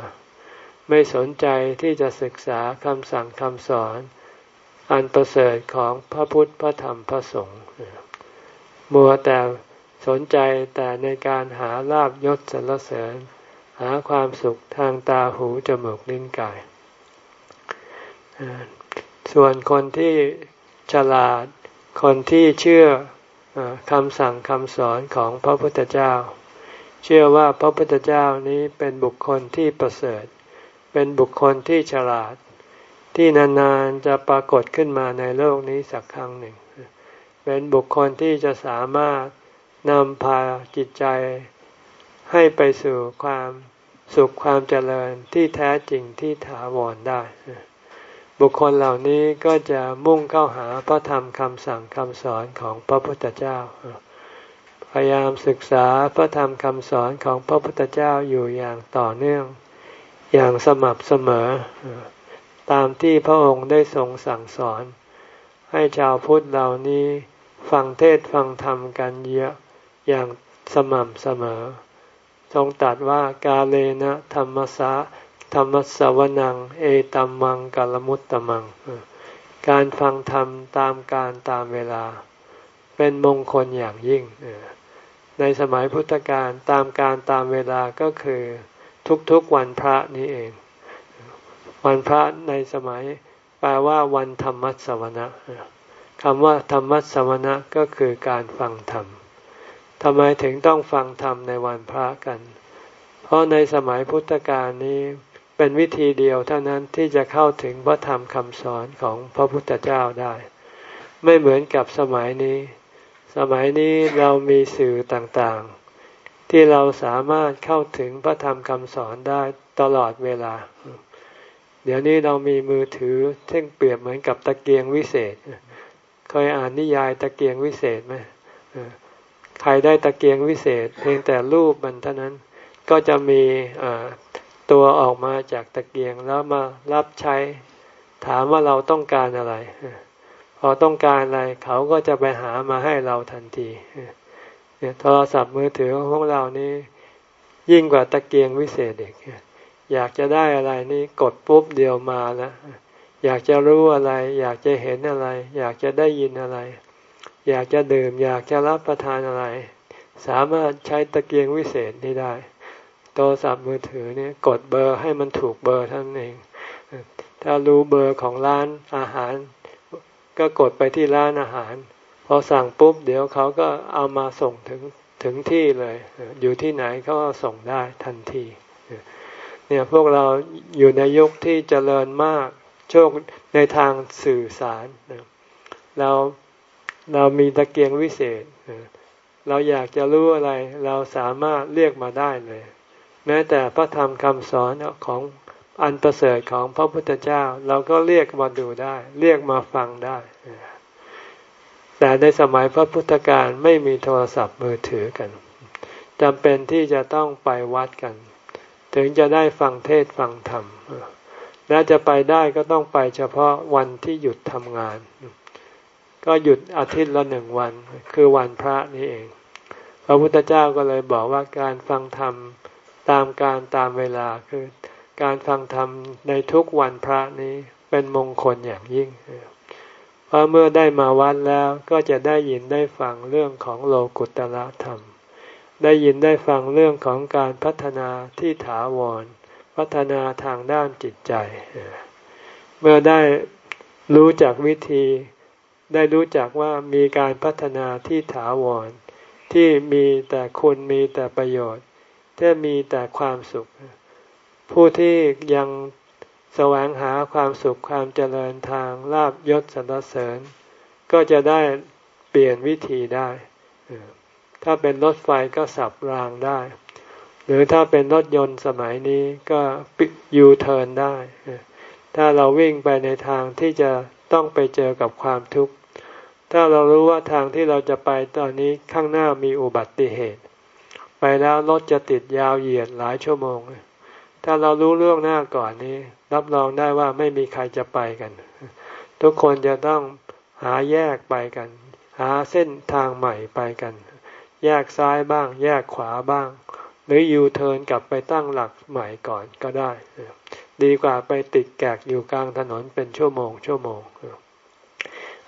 ไม่สนใจที่จะศึกษาคำสั่งคำสอน อันประเสริฐของพระพุทธพระธรรมพระสงฆ์มัวแต่ สนใจแต่ในการหาลาบยศสรรเสริญ หาความสุขทางตาหูจมูกลิ้นกาย ส่วนคนที่ฉลาด คนที่เชื่อคำสั่งคำสอนของพระพุทธเจ้า เชื่อว่าพระพุทธเจ้านี้เป็นบุคคลที่ประเสริฐ เป็นบุคคลที่ฉลาด ที่นานๆจะปรากฏขึ้นมาในโลกนี้สักครั้งหนึ่ง เป็นบุคคลที่จะสามารถ นำพาจิตใจให้ไปสู่ความสุขความเจริญที่แท้จริงที่ถาวรได้ บุคคลเหล่านี้ก็จะมุ่งเข้าหาพระธรรมคำสั่งคำสอนของพระพุทธเจ้า พยายามศึกษาพระธรรมคำสอนของพระพุทธเจ้าอยู่อย่างต่อเนื่อง อย่างสม่ำเสมอ ตามที่พระองค์ได้ทรงสั่งสอน ให้ชาวพุทธเหล่านี้ฟังเทศฟังธรรมกันเยอะ อย่างสม่ำเสมอ ทรงตัดว่ากาเลนะธรรมสะธรรมสวนัง เอตัมมังกลมุตตมัง การฟังธรรมตามการตามเวลา เป็นมงคลอย่างยิ่ง ในสมัยพุทธกาลตามการตามเวลาก็คือทุกๆวันพระนี้เอง วันพระในสมัยแปลว่าวันธรรมสวนะคำว่าธรรมสวนะก็คือการฟังธรรม ทำไมถึงต้องฟังธรรมในวันพระกัน เพราะในสมัยพุทธกาลนี้เป็นวิธีเดียวเท่านั้นที่จะเข้าถึงพระธรรมคำสอนของพระพุทธเจ้าได้ ไม่เหมือนกับสมัยนี้ สมัยนี้เรามีสื่อต่างๆ ที่เราสามารถเข้าถึงพระธรรมคำสอนได้ตลอดเวลา เดี๋ยวนี้เรามีมือถือซึ่งเปรียบเหมือนกับตะเกียงวิเศษ เคยอ่านนิยายตะเกียงวิเศษไหม ใครได้ตะเกียงวิเศษ เพียงแต่รูปมันเท่านั้นก็จะมีตัวออกมาจากตะเกียงแล้วมารับใช้ ถามว่าเราต้องการอะไร พอต้องการอะไรเขาก็จะไปหามาให้เราทันทีเนี่ยโทรศัพท์มือถือของเรานี่ยิ่งกว่าตะเกียงวิเศษเด็กอยากจะได้อะไรนี่กดปุ๊บเดียวมาแล้วอยากจะรู้อะไร อยากจะเห็นอะไร อยากจะได้ยินอะไร อยากจะดื่ม อยากจะรับประทานอะไร สามารถใช้ตะเกียงวิเศษนี้ได้ โทรศัพท์มือถือเนี่ยกดเบอร์ให้มันถูกเบอร์ท่านเอง ถ้ารู้เบอร์ของร้านอาหาร ก็กดไปที่ร้านอาหาร พอสั่งปุ๊บ เดี๋ยวเขาก็เอามาส่งถึงถึงที่เลย อยู่ที่ไหนเขาก็ส่งได้ทันที เนี่ยพวกเราอยู่ในยุคที่เจริญมาก โชคในทางสื่อสาร เรา เรามีตะเกียงวิเศษ เราอยากจะรู้อะไร เราสามารถเรียกมาได้เลย แม้แต่พระธรรมคำสอนของอันประเสริฐของพระพุทธเจ้า เราก็เรียกมาดูได้ เรียกมาฟังได้ แต่ในสมัยพระพุทธการไม่มีโทรศัพท์มือถือกันจำเป็นที่จะต้องไปวัดกัน ถึงจะได้ฟังเทศฟังธรรมและจะไปได้ก็ต้องไปเฉพาะวันที่หยุดทำงาน ก็หยุดอาทิตย์ละหนึ่งวัน คือวันพระนี่เอง พระพุทธเจ้าก็เลยบอกว่าการฟังธรรมตามการตามเวลาคือการฟังธรรมในทุกวันพระนี้เป็นมงคลอย่างยิ่ง เพราะเมื่อได้มาวัดแล้วก็จะได้ยินได้ฟังเรื่องของโลกุตละธรรม ได้ยินได้ฟังเรื่องของการพัฒนาที่ถาวร พัฒนาทางด้านจิตใจ เมื่อได้รู้จักวิธี ได้รู้จักว่ามีการพัฒนาที่ถาวร ที่มีแต่คุณมีแต่ประโยชน์ที่มีแต่ความสุข ผู้ที่ยังแสวงหาความสุขความเจริญทางลาบยศสรรเสริญ ก็จะได้เปลี่ยนวิธีได้ ถ้าเป็นรถไฟก็สับรางได้ หรือถ้าเป็นรถยนต์สมัยนี้ก็ยูเทิร์นได้ ถ้าเราวิ่งไปในทางที่จะ ต้องไปเจอกับความทุกข์ ถ้าเรารู้ว่าทางที่เราจะไปตอนนี้ข้างหน้ามีอุบัติเหตุ ไปแล้วรถจะติดยาวเหยียดหลายชั่วโมง ถ้าเรารู้เรื่องหน้าก่อนนี้ รับรองได้ว่าไม่มีใครจะไปกัน ทุกคนจะต้องหาแยกไปกัน หาเส้นทางใหม่ไปกัน แยกซ้ายบ้าง แยกขวาบ้าง หรือยูเทิร์นกลับไปตั้งหลักใหม่ก่อนก็ได้ ดีกว่าไปติดแกกอยู่กลางถนนเป็นชั่วโมง ชั่วโมง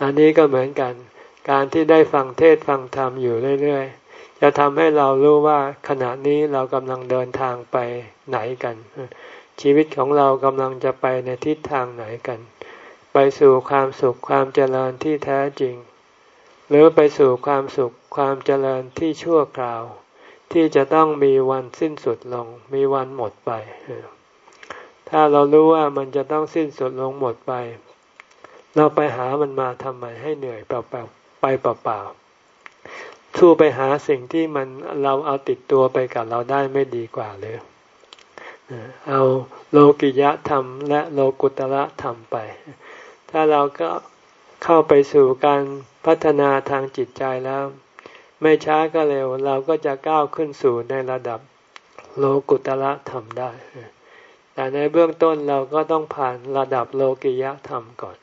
อันนี้ก็เหมือนกัน การที่ได้ฟังเทศฟังธรรมอยู่เรื่อยๆ จะทำให้เรารู้ว่าขณะนี้เรากำลังเดินทางไปไหนกัน ชีวิตของเรากำลังจะไปในทิศทางไหนกัน ไปสู่ความสุขความเจริญที่แท้จริง หรือไปสู่ความสุขความเจริญที่ชั่วคราว ที่จะต้องมีวันสิ้นสุดลง มีวันหมดไป ถ้าเรารู้ว่ามันจะต้องสิ้นสุดลงหมดไป เราไปหามันมาทำไมให้เหนื่อยเปล่าๆไปเปล่าๆทู่ไปหาสิ่งที่มันเราเอาติดตัวไปกับเราได้ไม่ดีกว่าเลยเอาโลกิยะธรรม และโลกุตระธรรมไป ถ้าเราก็เข้าไปสู่การพัฒนาทางจิตใจแล้ว ไม่ช้าก็เร็ว เราก็จะก้าวขึ้นสู่ในระดับโลกุตระธรรมได้ แต่ในเบื้องต้นเราก็ต้องผ่านระดับโลกิยธรรมก่อน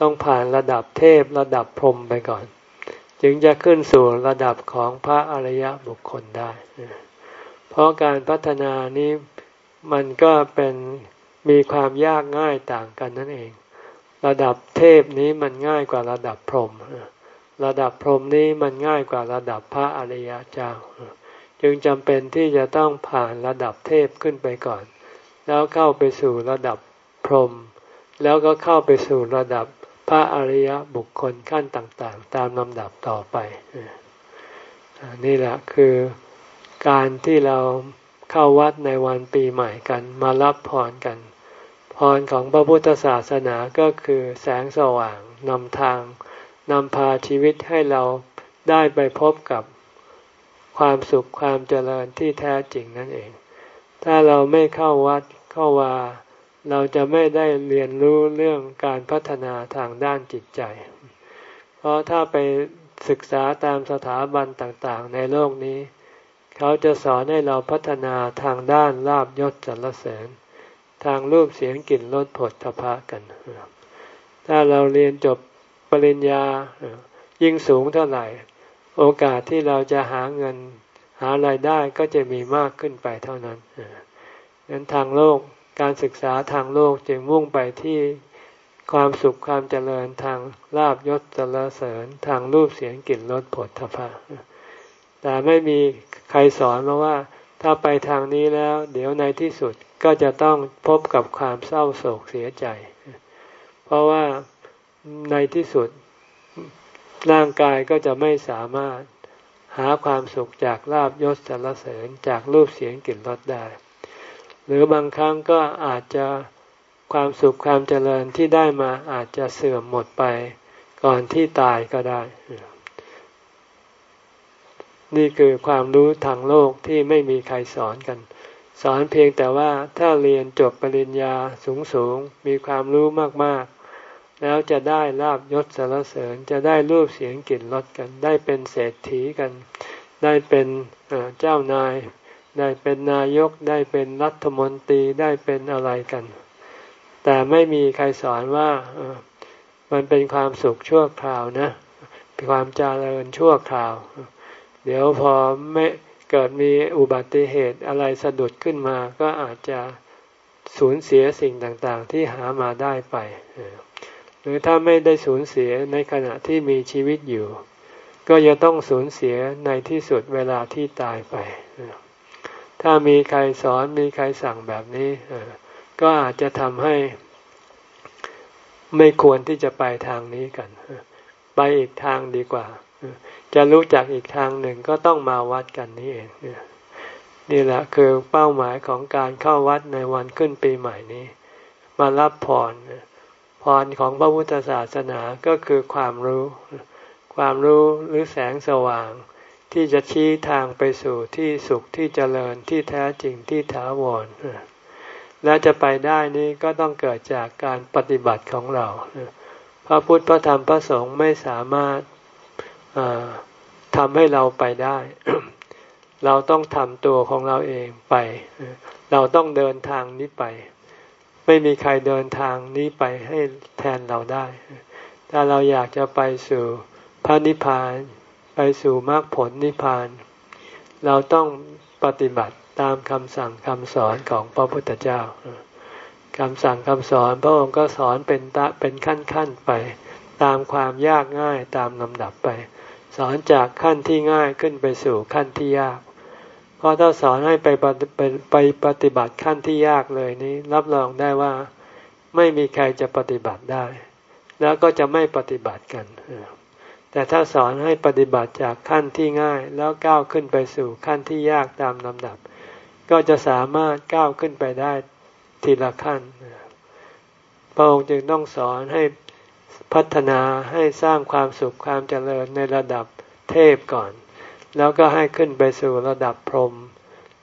ต้องผ่านระดับเทพระดับพรหมไปก่อน จึงจะขึ้นสู่ระดับของพระอริยบุคคลได้ เพราะการพัฒนานี้มันก็เป็นมีความยากง่ายต่างกันนั่นเอง ระดับเทพนี้มันง่ายกว่าระดับพรหมระดับพรหมนี้มันง่ายกว่าระดับพระอริยเจ้า จึงจำเป็นที่จะต้องผ่านระดับเทพขึ้นไปก่อน แล้วเข้าไปสู่ระดับพรหมแล้วก็เข้าไปสู่ระดับพระอริยบุคคลขั้นต่างๆ ตามลำดับต่อไป นี่แหละคือการที่เราเข้าวัดในวันปีใหม่กันมารับพรกัน พรของพระพุทธศาสนาก็คือแสงสว่างนำทางนำพาชีวิตให้เราได้ไปพบกับความสุขความเจริญที่แท้จริงนั่นเอง ถ้าเราไม่เข้าวัดเข้าว่าเราจะไม่ได้เรียนรู้เรื่องการพัฒนาทางด้านจิตใจ เพราะถ้าไปศึกษาตามสถาบันต่างๆ ในโลกนี้ เขาจะสอนให้เราพัฒนาทางด้านลาบยศสรรเสริญ ทางรูปเสียงกลิ่นรสผลทพะกัน ถ้าเราเรียนจบปริญญายิ่งสูงเท่าไหร่ โอกาสที่เราจะหาเงิน หารายได้ก็จะมีมากขึ้นไปเท่านั้นนั้นทางโลกการศึกษาทางโลกจึงมุ่งไปที่ความสุขความเจริญทางลาบยศจรเสริญทางรูปเสียงกลิ่นรสผลทพะแต่ไม่มีใครสอนมาว่า ถ้าไปทางนี้แล้ว เดี๋ยวในที่สุดก็จะต้องพบกับความเศร้าโศกเสียใจ เพราะว่าในที่สุดร่างกายก็จะไม่สามารถ หาความสุขจากลาบยศสรรเสริญจากรูปเสียงกลิ่นรสได้ หรือบางครั้งก็อาจจะความสุขความเจริญที่ได้มาอาจจะเสื่อมหมดไป ก่อนที่ตายก็ได้ นี่คือความรู้ทางโลกที่ไม่มีใครสอนกัน สอนเพียงแต่ว่าถ้าเรียนจบปริญญาสูงสูงมีความรู้มากๆ แล้วจะได้ลาบยศสารเสริญจะได้รูปเสียงกลิ่นรสกัน ได้เป็นเศรษฐีกัน ได้เป็นเจ้านาย ได้เป็นนายกได้เป็นรัฐมนตรีได้เป็นอะไรกัน แต่ไม่มีใครสอนว่ามันเป็นความสุขชั่วคราวนะเป็นความเจริญชั่วคราว เดี๋ยวพอไม่เกิดมีอุบัติเหตุอะไรสะดุดขึ้นมาก็อาจจะสูญเสียสิ่งต่างๆ ที่หามาได้ไป หรือถ้าไม่ได้สูญเสียในขณะที่มีชีวิตอยู่ ก็จะต้องสูญเสียในที่สุดเวลาที่ตายไป ถ้ามีใครสอนมีใครสั่งแบบนี้ก็อาจจะทำให้ ไม่ควรที่จะไปทางนี้กัน ไปอีกทางดีกว่า จะรู้จักอีกทางหนึ่งก็ต้องมาวัดกันนี่เองนี่แหละคือเป้าหมายของการเข้าวัดในวันขึ้นปีใหม่นี้ มารับพร พรของพระพุทธศาสนาก็คือความรู้ ความรู้หรือแสงสว่าง ที่จะชี้ทางไปสู่ที่สุขที่เจริญที่แท้จริงที่ถาวรและจะไปได้นี้ก็ต้องเกิดจากการปฏิบัติของเราพระพุทธพระธรรมพระสงฆ์ไม่สามารถทำให้เราไปได้ เราต้องทำตัวของเราเองไป เราต้องเดินทางนี้ไป ไม่มีใครเดินทางนี้ไปให้แทนเราได้ ถ้าเราอยากจะไปสู่พระนิพพานไปสู่มรรคผลนิพพาน เราต้องปฏิบัติตามคำสั่งคำสอนของพระพุทธเจ้าคำสั่งคำสอนพระองค์ก็สอนเป็นตะเป็นขั้นขั้นไป ตามความยากง่ายตามลำดับไป สอนจากขั้นที่ง่ายขึ้นไปสู่ขั้นที่ยาก เพราะถ้าสอนให้ไปปไปปฏิบัติขั้นที่ยากเลยนี้ รับรองได้ว่าไม่มีใครจะปฏิบัติได้ แล้วก็จะไม่ปฏิบัติกัน แต่ถ้าสอนให้ปฏิบัติจากขั้นที่ง่าย แล้วก้าวขึ้นไปสู่ขั้นที่ยากตามลำดับ ก็จะสามารถก้าวขึ้นไปได้ทีละขั้น พระองค์จึงต้องสอนให้พัฒนาให้สร้างความสุขความเจริญในระดับเทพก่อน แล้วก็ให้ขึ้นไปสู่ระดับพรหม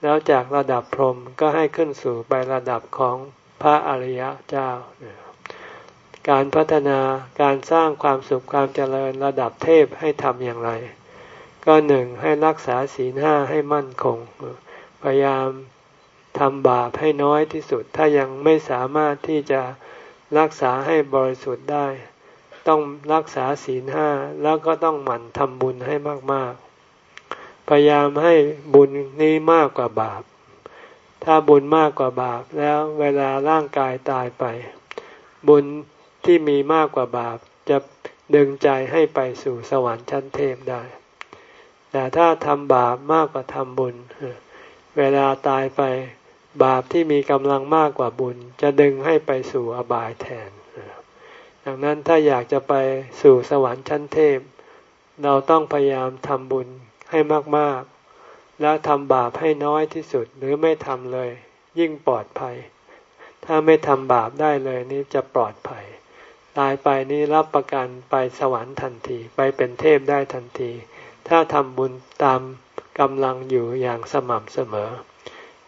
แล้วจากระดับพรหมก็ให้ขึ้นสู่ไประดับของพระอริยเจ้า การพัฒนาการสร้างความสุขความเจริญระดับเทพให้ทำอย่างไร ก็หนึ่งให้รักษาศีลห้าให้มั่นคง พยายามทำบาปให้น้อยที่สุด ถ้ายังไม่สามารถที่จะรักษาให้บริสุทธิ์ได้ ต้องรักษาศีลห้าแล้วก็ต้องหมั่นทำบุญให้มากๆ พยายามให้บุญนี้มากกว่าบาป ถ้าบุญมากกว่าบาปแล้วเวลาร่างกายตายไป บุญที่มีมากกว่าบาปจะดึงใจให้ไปสู่สวรรค์ชั้นเทพได้ แต่ถ้าทำบาปมากกว่าทำบุญ เวลาตายไปบาปที่มีกำลังมากกว่าบุญ จะดึงให้ไปสู่อบายแทน ดังนั้นถ้าอยากจะไปสู่สวรรค์ชั้นเทพ เราต้องพยายามทำบุญ ให้มากๆ แล้วทำบาปให้น้อยที่สุดหรือไม่ทำเลย ยิ่งปลอดภัย ถ้าไม่ทำบาปได้เลยนี่จะปลอดภัย ตายไปนี่รับประกันไปสวรรค์ทันทีไปเป็นเทพได้ทันที ถ้าทำบุญตามกำลังอยู่อย่างสม่ำเสมอ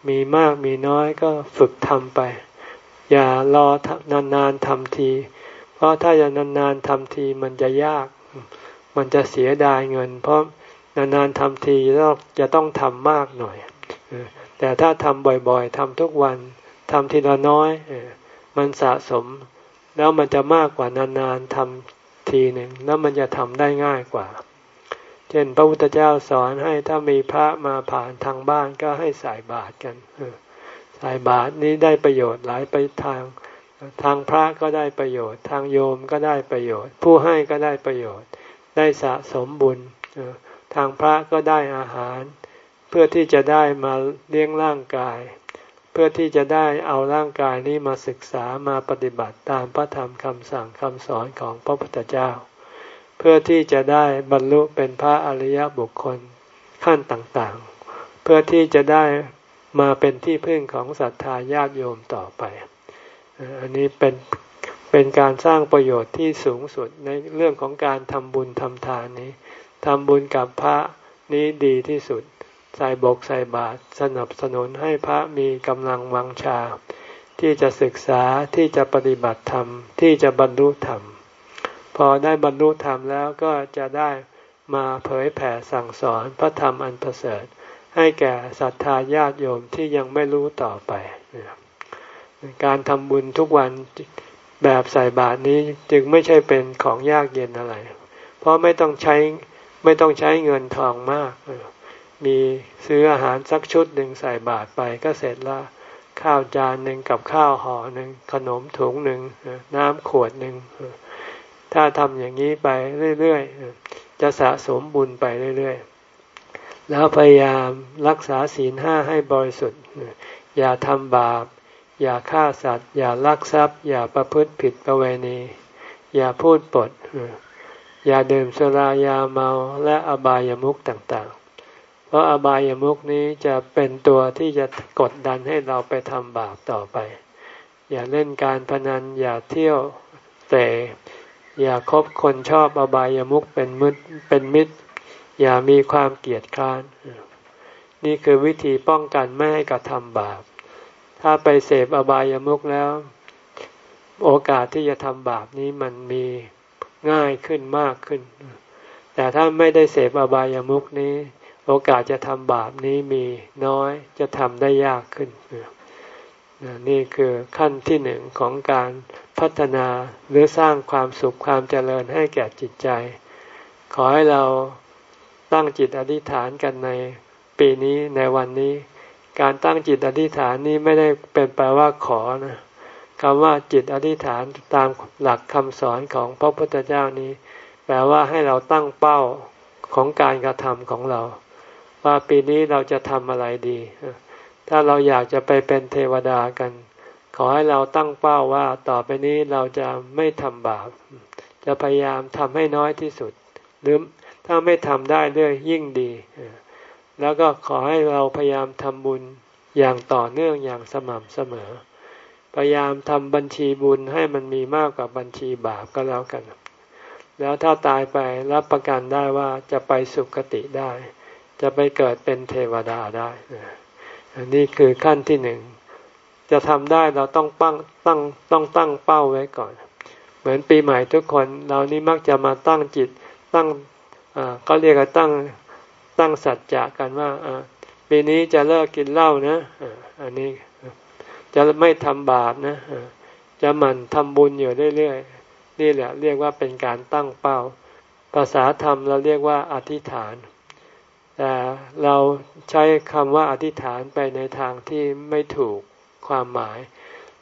มีมากมีน้อยก็ฝึกทำไป อย่ารอนานๆทำทีเพราะถ้าอย่านานๆทำทีมันจะยาก มันจะเสียดายเงิน เพราะ นานๆทำทีต้องจะต้องทำมากหน่อย แต่ถ้าทำบ่อยๆทำทุกวันทำทีละน้อย มันสะสม แล้วมันจะมากกว่านานๆทำทีหนึ่งแล้วมันจะทำได้ง่ายกว่า เช่นพระพุทธเจ้าสอนให้ถ้ามีพระมาผ่านทางบ้านก็ให้ใส่บาตรกันใส่บาตรนี้ได้ประโยชน์หลายไปทางทางพระก็ได้ประโยชน์ ทางโยมก็ได้ประโยชน์ ผู้ให้ก็ได้ประโยชน์ ได้สะสมบุญ ทางพระก็ได้อาหาร เพื่อที่จะได้มาเลี้ยงร่างกาย เพื่อที่จะได้เอาร่างกายนี้มาศึกษามาปฏิบัติตามพระธรรมคำสั่งคำสอนของพระพุทธเจ้า เพื่อที่จะได้บรรลุเป็นพระอริยบุคคลขั้นต่างๆ เพื่อที่จะได้มาเป็นที่พึ่งของศรัทธาญาติโยมต่อไป อันนี้เป็นเป็นการสร้างประโยชน์ที่สูงสุดในเรื่องของการทำบุญทำทานนี้ ทำบุญกับพระนี้ดีที่สุด ใส่บกใส่บาตรสนับสนุนให้พระมีกำลังวังชา ที่จะศึกษาที่จะปฏิบัติธรรม ที่จะบรรลุธรรม พอได้บรรลุธรรมแล้วก็จะได้มาเผยแผ่สั่งสอนพระธรรมอันประเสริฐ ให้แก่ศรัทธาญาติโยมที่ยังไม่รู้ต่อไปการทำบุญทุกวันแบบใส่บาตรนี้จึงไม่ใช่เป็นของยากเย็นอะไร เพราะไม่ต้องใช้ ไม่ต้องใช้เงินทองมาก มีซื้ออาหารสักชุดหนึ่งใส่บาตรไปก็เสร็จละข้าวจานหนึ่งกับข้าวห่อหนึ่งขนมถุงหนึ่งน้ำขวดหนึ่งถ้าทำอย่างนี้ไปเรื่อยๆจะสะสมบุญไปเรื่อยๆ แล้วพยายามรักษาศีลห้าให้บริสุทธิ์ อย่าทำบาป อย่าฆ่าสัตว์ อย่าลักทรัพย์ อย่าประพฤติผิดประเวณี อย่าพูดปด อย่าดื่มสุรายาเมาและอบายามุขต่างๆ เพราะอบายามุขนี้จะเป็นตัวที่จะกดดันให้เราไปทำบาปต่อไป อย่าเล่นการพนันอย่าเที่ยวเตะอย่าคบคนชอบอบายามุขเป็นมิตรเป็นมิตร อย่ามีความเกียดค้าน นี่คือวิธีป้องกันไม่ให้กระทำบาป ถ้าไปเสพอบายามุขแล้ว โอกาสที่จะทำบาปนี้มันมี ง่ายขึ้นมากขึ้น แต่ถ้าไม่ได้เสพอบายามุขนี้ โอกาสจะทำบาปนี้มีน้อยจะทำได้ยากขึ้น นี่คือขั้นที่หนึ่งของการพัฒนาหรือสร้างความสุขความเจริญให้แก่จิตใจ ขอให้เราตั้งจิตอธิษฐานกันในปีนี้ในวันนี้ การตั้งจิตอธิษฐานนี้ไม่ได้เป็นแปลว่าขอนะ คำว่าจิตอธิษฐานตามหลักคำสอนของพระพุทธเจ้านี้ แปลว่าให้เราตั้งเป้าของการกระทำของเรา ว่าปีนี้เราจะทำอะไรดี ถ้าเราอยากจะไปเป็นเทวดากัน ขอให้เราตั้งเป้าว่าต่อไปนี้เราจะไม่ทำบาป จะพยายามทำให้น้อยที่สุด หรือถ้าไม่ทำได้เรื่อยยิ่งดี แล้วก็ขอให้เราพยายามทำบุญอย่างต่อเนื่องอย่างสม่ำเสมอ พยายามทำบัญชีบุญให้มันมีมากกว่าบัญชีบาปก็แล้วกัน แล้วถ้าตายไปรับประกันได้ว่าจะไปสุคติได้ จะไปเกิดเป็นเทวดาได้อันนี้คือขั้นที่หนึ่ง จะทำได้เราต้องปั้งตั้งต้องตั้งเป้าไว้ก่อน เหมือนปีใหม่ทุกคนเรานี่มักจะมาตั้งจิตตั้งก็เรียกว่าตั้งตั้งสัจจะกันว่าปีนี้จะเลิกกินเหล้านะอันนี้ จะไม่ทำบาปนะ จะหมั่นทำบุญอยู่เรื่อยๆ นี่แหละเรียกว่าเป็นการตั้งเป้า ภาษาธรรมเราเรียกว่าอธิษฐาน แต่เราใช้คำว่าอธิษฐานไปในทางที่ไม่ถูกความหมาย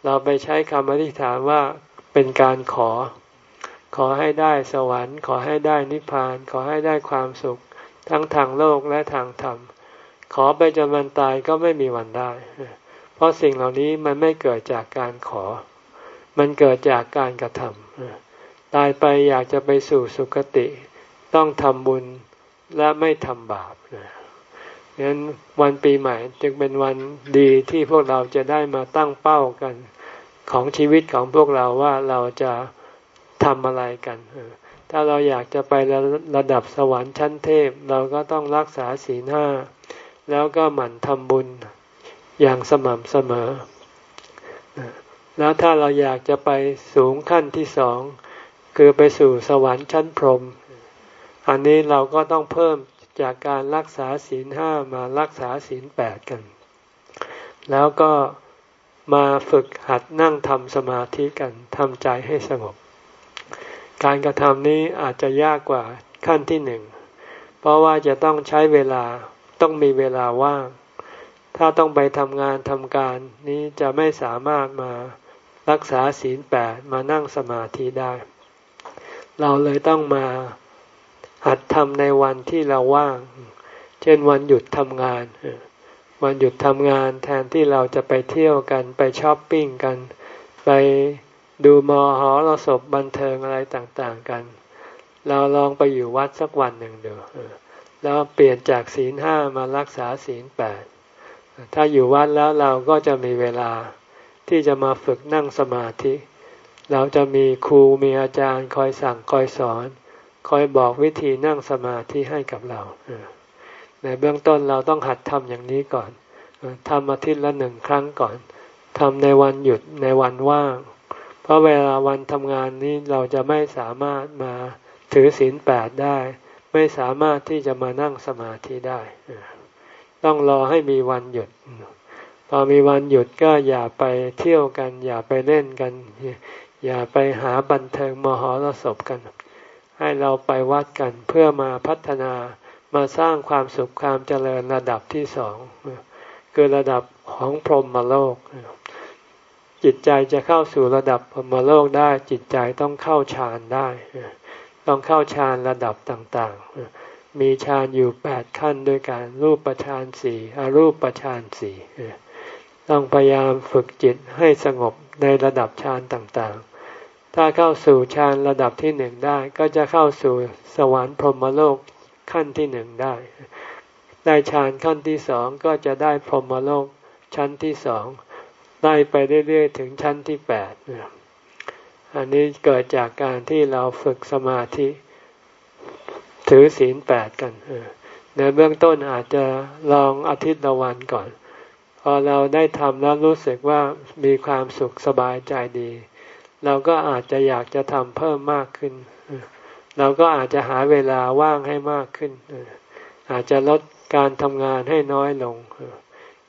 เราไปใช้คำอธิษฐานว่าเป็นการขอ ขอให้ได้สวรรค์ ขอให้ได้นิพพาน ขอให้ได้ความสุข ทั้งทางโลกและทางธรรม ขอไปจนวันตายก็ไม่มีวันได้ เพราะสิ่งเหล่านี้มันไม่เกิดจากการขอ มันเกิดจากการกระทำตายไปอยากจะไปสู่สุคติ ต้องทำบุญและไม่ทำบาปงนั้นวันปีใหม่จึงเป็นวันดีที่พวกเราจะได้มาตั้งเป้ากันของชีวิตของพวกเราว่าเราจะทำอะไรกัน ถ้าเราอยากจะไประระดับสวรรค์ชั้นเทพ เราก็ต้องรักษาศีลห้า แล้วก็หมั่นทำบุญ อย่างสม่ำเสมอ แล้วถ้าเราอยากจะไปสูงขั้นที่สอง คือไปสู่สวรรค์ชั้นพรหมอันนี้เราก็ต้องเพิ่มจากการรักษาศีลห้ามารักษาศีลแปดกัน แล้วก็มาฝึกหัดนั่งทำสมาธิกันทำใจให้สงบ การกระทำนี้อาจจะยากกว่าขั้นที่หนึ่ง เพราะว่าจะต้องใช้เวลาต้องมีเวลาว่าง ถ้าต้องไปทำงานทำการนี้จะไม่สามารถมารักษาศีลแปดมานั่งสมาธิได้ เราเลยต้องมาหัดทำในวันที่เราว่าง เช่นวันหยุดทำงาน วันหยุดทำงานแทนที่เราจะไปเที่ยวกันไปช้อปปิ้งกัน ไปดูมอหอรสพบันเทิงอะไรต่างๆกัน เราลองไปอยู่วัดสักวันหนึ่งเดูแล้วเปลี่ยนจากศีลห้ามารักษาศีลแปด ถ้าอยู่วัดแล้วเราก็จะมีเวลาที่จะมาฝึกนั่งสมาธิ เราจะมีครูมีอาจารย์คอยสั่งคอยสอน คอยบอกวิธีนั่งสมาธิให้กับเรา ในเบื้องต้นเราต้องหัดทำอย่างนี้ก่อนทำอาทิตย์ละหนึ่งครั้งก่อนทำในวันหยุดในวันว่าง เพราะเวลาวันทำงานนี้เราจะไม่สามารถมาถือศีลแปดได้ ไม่สามารถที่จะมานั่งสมาธิได้ ต้องรอให้มีวันหยุด พอมีวันหยุดก็อย่าไปเที่ยวกัน อย่าไปเล่นกัน อย่าไปหาบันเทิงมหรสพกัน ให้เราไปวัดกันเพื่อมาพัฒนามาสร้างความสุขความเจริญระดับที่สองคือระดับของพรหมโลก จิตใจจะเข้าสู่ระดับพรหมโลกได้จิตใจต้องเข้าฌานได้ ต้องเข้าฌานระดับต่างๆ มีฌานอยู่แปดขั้นด้วยกันรูปฌานสี่อรูปฌานสี่ต้องพยายามฝึกจิตให้สงบในระดับฌานต่างๆ ถ้าเข้าสู่ฌานระดับที่หนึ่งได้ ก็จะเข้าสู่สวรรค์พรหมโลกขั้นที่หนึ่งได้ ได้ฌานขั้นที่สองก็จะได้พรหมโลกชั้นที่สองไล่ไปเรื่อยๆถึงชั้นที่แปดอันนี้เกิดจากการที่เราฝึกสมาธิ ถือศีลแปดกันในเบื้องต้นอาจจะลองอาทิตย์ละวันก่อน พอเราได้ทำแล้วรู้สึกว่ามีความสุขสบายใจดี เราก็อาจจะอยากจะทำเพิ่มมากขึ้น เราก็อาจจะหาเวลาว่างให้มากขึ้น อาจจะลดการทำงานให้น้อยลง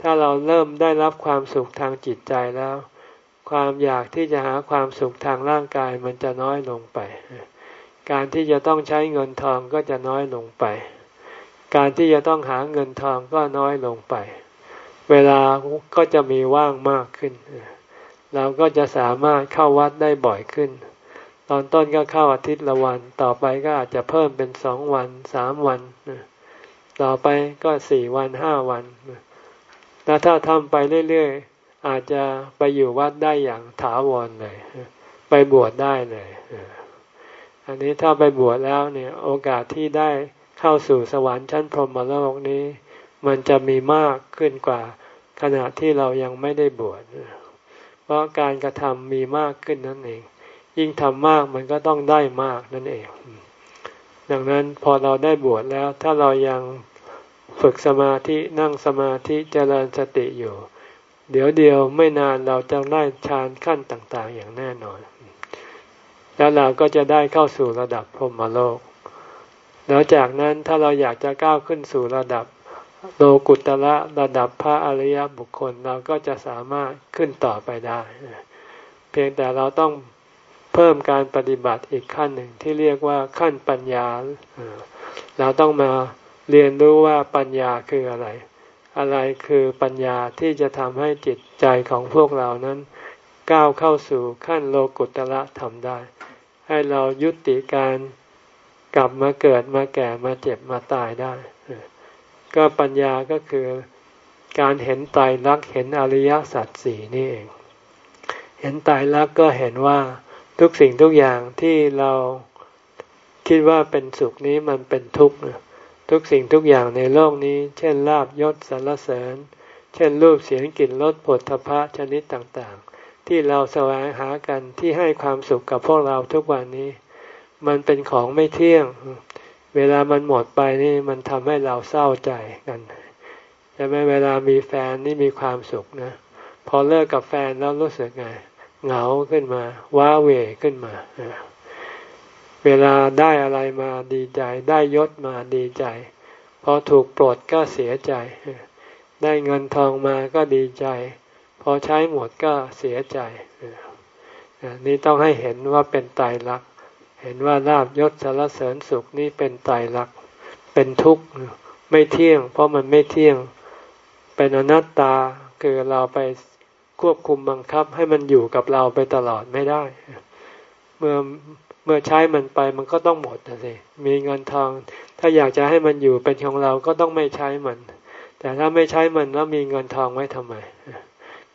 ถ้าเราเริ่มได้รับความสุขทางจิตใจแล้ว ความอยากที่จะหาความสุขทางร่างกายมันจะน้อยลงไป การที่จะต้องใช้เงินทองก็จะน้อยลงไป การที่จะต้องหาเงินทองก็น้อยลงไป เวลาก็จะมีว่างมากขึ้น เราก็จะสามารถเข้าวัดได้บ่อยขึ้น ตอนต้นก็เข้าอาทิตย์ละวัน ต่อไปก็อาจจะเพิ่มเป็นสองวันสามวัน ต่อไปก็สี่วันห้าวันแล้วถ้าทำไปเรื่อยๆอาจจะไปอยู่วัดได้อย่างถาวรเลย ไปบวชได้เลย อันนี้ถ้าไปบวชแล้วเนี่ยโอกาสที่ได้เข้าสู่สวรรค์ชั้นพรหมโลกนี้ มันจะมีมากขึ้นกว่า ขณะที่เรายังไม่ได้บวชเพราะการกระทำมีมากขึ้นนั่นเอง ยิ่งทำมากมันก็ต้องได้มากนั่นเอง ดังนั้นพอเราได้บวชแล้ว ถ้าเรายังฝึกสมาธินั่งสมาธิเจริญสติอยู่ เดี๋ยวเดียวไม่นานเราจะได้ฌานขั้นต่าง ๆ อย่างแน่นอน แล้วเราก็จะได้เข้าสู่ระดับพรหมโลก แล้วจากนั้นถ้าเราอยากจะก้าวขึ้นสู่ระดับโลกุตระระดับพระอริยบุคคลเราก็จะสามารถขึ้นต่อไปได้ เพียงแต่เราต้องเพิ่มการปฏิบัติอีกขั้นหนึ่งที่เรียกว่าขั้นปัญญา เราต้องมาเรียนรู้ว่าปัญญาคืออะไร อะไรคือปัญญาที่จะทำให้จิตใจของพวกเรานั้น ก้าวเข้าสู่ขั้นโลกุตละทำได้ ให้เรายุติการกลับมาเกิดมาแก่มาเจ็บมาตายได้ ก็ปัญญาก็คือการเห็นตายรักเห็นอริยสัจสี่นี่เอง เห็นตายรักก็เห็นว่าทุกสิ่งทุกอย่างที่เราคิดว่าเป็นสุขนี้มันเป็นทุกข์ทุกสิ่งทุกอย่างในโลกนี้ เช่นลาบยศสรรเสริญ เช่นรูปเสียงกลิ่นรสผลทพะชนิดต่าง ที่เราแสวงหากันที่ให้ความสุขกับพวกเราทุกวันนี้ มันเป็นของไม่เที่ยง เวลามันหมดไปนี่มันทำให้เราเศร้าใจกันใช่ไหมเวลามีแฟนนี่มีความสุขนะพอเลิกกับแฟนแล้วรู้สึกไงเหงาขึ้นมา ว้าเวขึ้นมา เวลาได้อะไรมาดีใจ ได้ยศมาดีใจ พอถูกปลดก็เสียใจ ได้เงินทองมาก็ดีใจ พอใช้หมดก็เสียใจนี่ต้องให้เห็นว่าเป็นไตรลักษณ์เห็นว่าลาบยศสารเสริญสุขนี่เป็นไตรลักษณ์เป็นทุกข์ไม่เที่ยง เพราะมันไม่เที่ยงเป็นอนัตตาคือเราไปควบคุมบังคับให้มันอยู่กับเราไปตลอดไม่ได้ เมื่อเมื่อใช้มันไปมันก็ต้องหมดนะสิมีเงินทอง ถ้าอยากจะให้มันอยู่เป็นของเราก็ต้องไม่ใช้มัน แต่ถ้าไม่ใช้มันแล้วมีเงินทองไว้ทำไม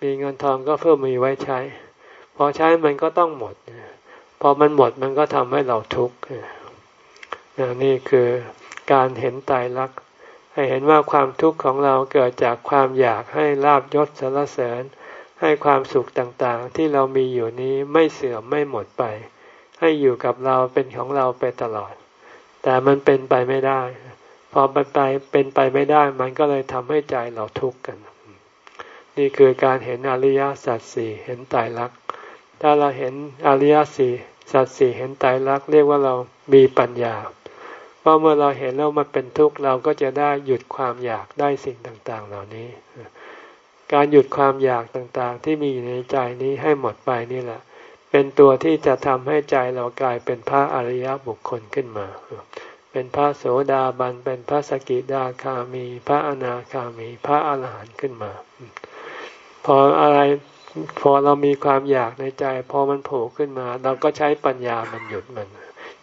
มีเงินทองก็เพื่อมีไว้ใช้ พอใช้มันก็ต้องหมด พอมันหมดมันก็ทำให้เราทุกข์นี่คือการเห็นตายรักให้เห็นว่าความทุกข์ของเราเกิดจากความอยากให้ลาบยศสรรเสริญ ให้ความสุขต่างๆ ที่เรามีอยู่นี้ไม่เสื่อมไม่หมดไป ให้อยู่กับเราเป็นของเราไปตลอด แต่มันเป็นไปไม่ได้ พอมันไปเป็นไปไม่ได้ มันก็เลยทำให้ใจเราทุกข์กัน นี่คือการเห็นอริยสัจสี่เห็นตายรักถ้าเราเห็นอริยสี่สัจสี่เห็นตายรักเรียกว่าเรามีปัญญาเพราะเมื่อเราเห็นแล้วมันเป็นทุกข์เราก็จะได้หยุดความอยากได้สิ่งต่างๆ เหล่านี้ การหยุดความอยากต่างๆ ที่มีอยู่ในใจนี้ให้หมดไปนี่แหละ เป็นตัวที่จะทำให้ใจเรากลายเป็นพระอริยบุคคลขึ้นมา เป็นพระโสดาบัน เป็นพระสกิดาคามี พระอนาคามี พระอาหารหันต์ขึ้นมา พออะไรพอเรามีความอยากในใจ พอมันโผล่ขึ้นมา เราก็ใช้ปัญญามันหยุดมัน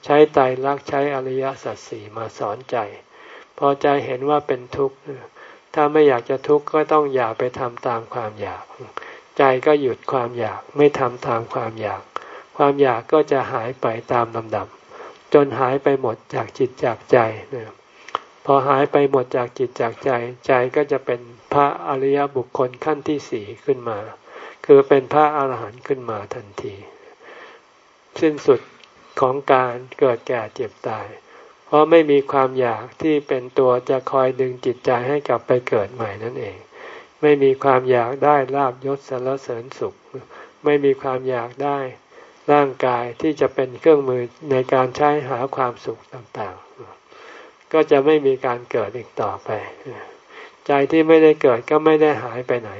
ใช้ไตรลักษณ์ใช้อริยสัจสี่มาสอนใจ พอใจเห็นว่าเป็นทุกข์ถ้าไม่อยากจะทุกข์ก็ต้องอย่าไปทำตามความอยาก ใจก็หยุดความอยากไม่ทำตามความอยาก ความอยากก็จะหายไปตามลำดับ จนหายไปหมดจากจิตจากใจ พอหายไปหมดจากจิตจากใจ ใจก็จะเป็น พระอริยบุคคลขั้นที่สี่ขึ้นมา คือเป็นพระอาหารหันต์ขึ้นมาทันที สิ้นสุดของการเกิดแก่เจ็บตาย เพราะไม่มีความอยากที่เป็นตัวจะคอยดึงจิตใจให้กลับไปเกิดใหม่นั่นเอง ไม่มีความอยากได้ลาบยศสารเสริญสุข ไม่มีความอยากได้ร่างกายที่จะเป็นเครื่องมือในการใช้หาความสุขต่างๆ ก็จะไม่มีการเกิดอีกต่อไป ใจที่ไม่ได้เกิดก็ไม่ได้หายไปไหน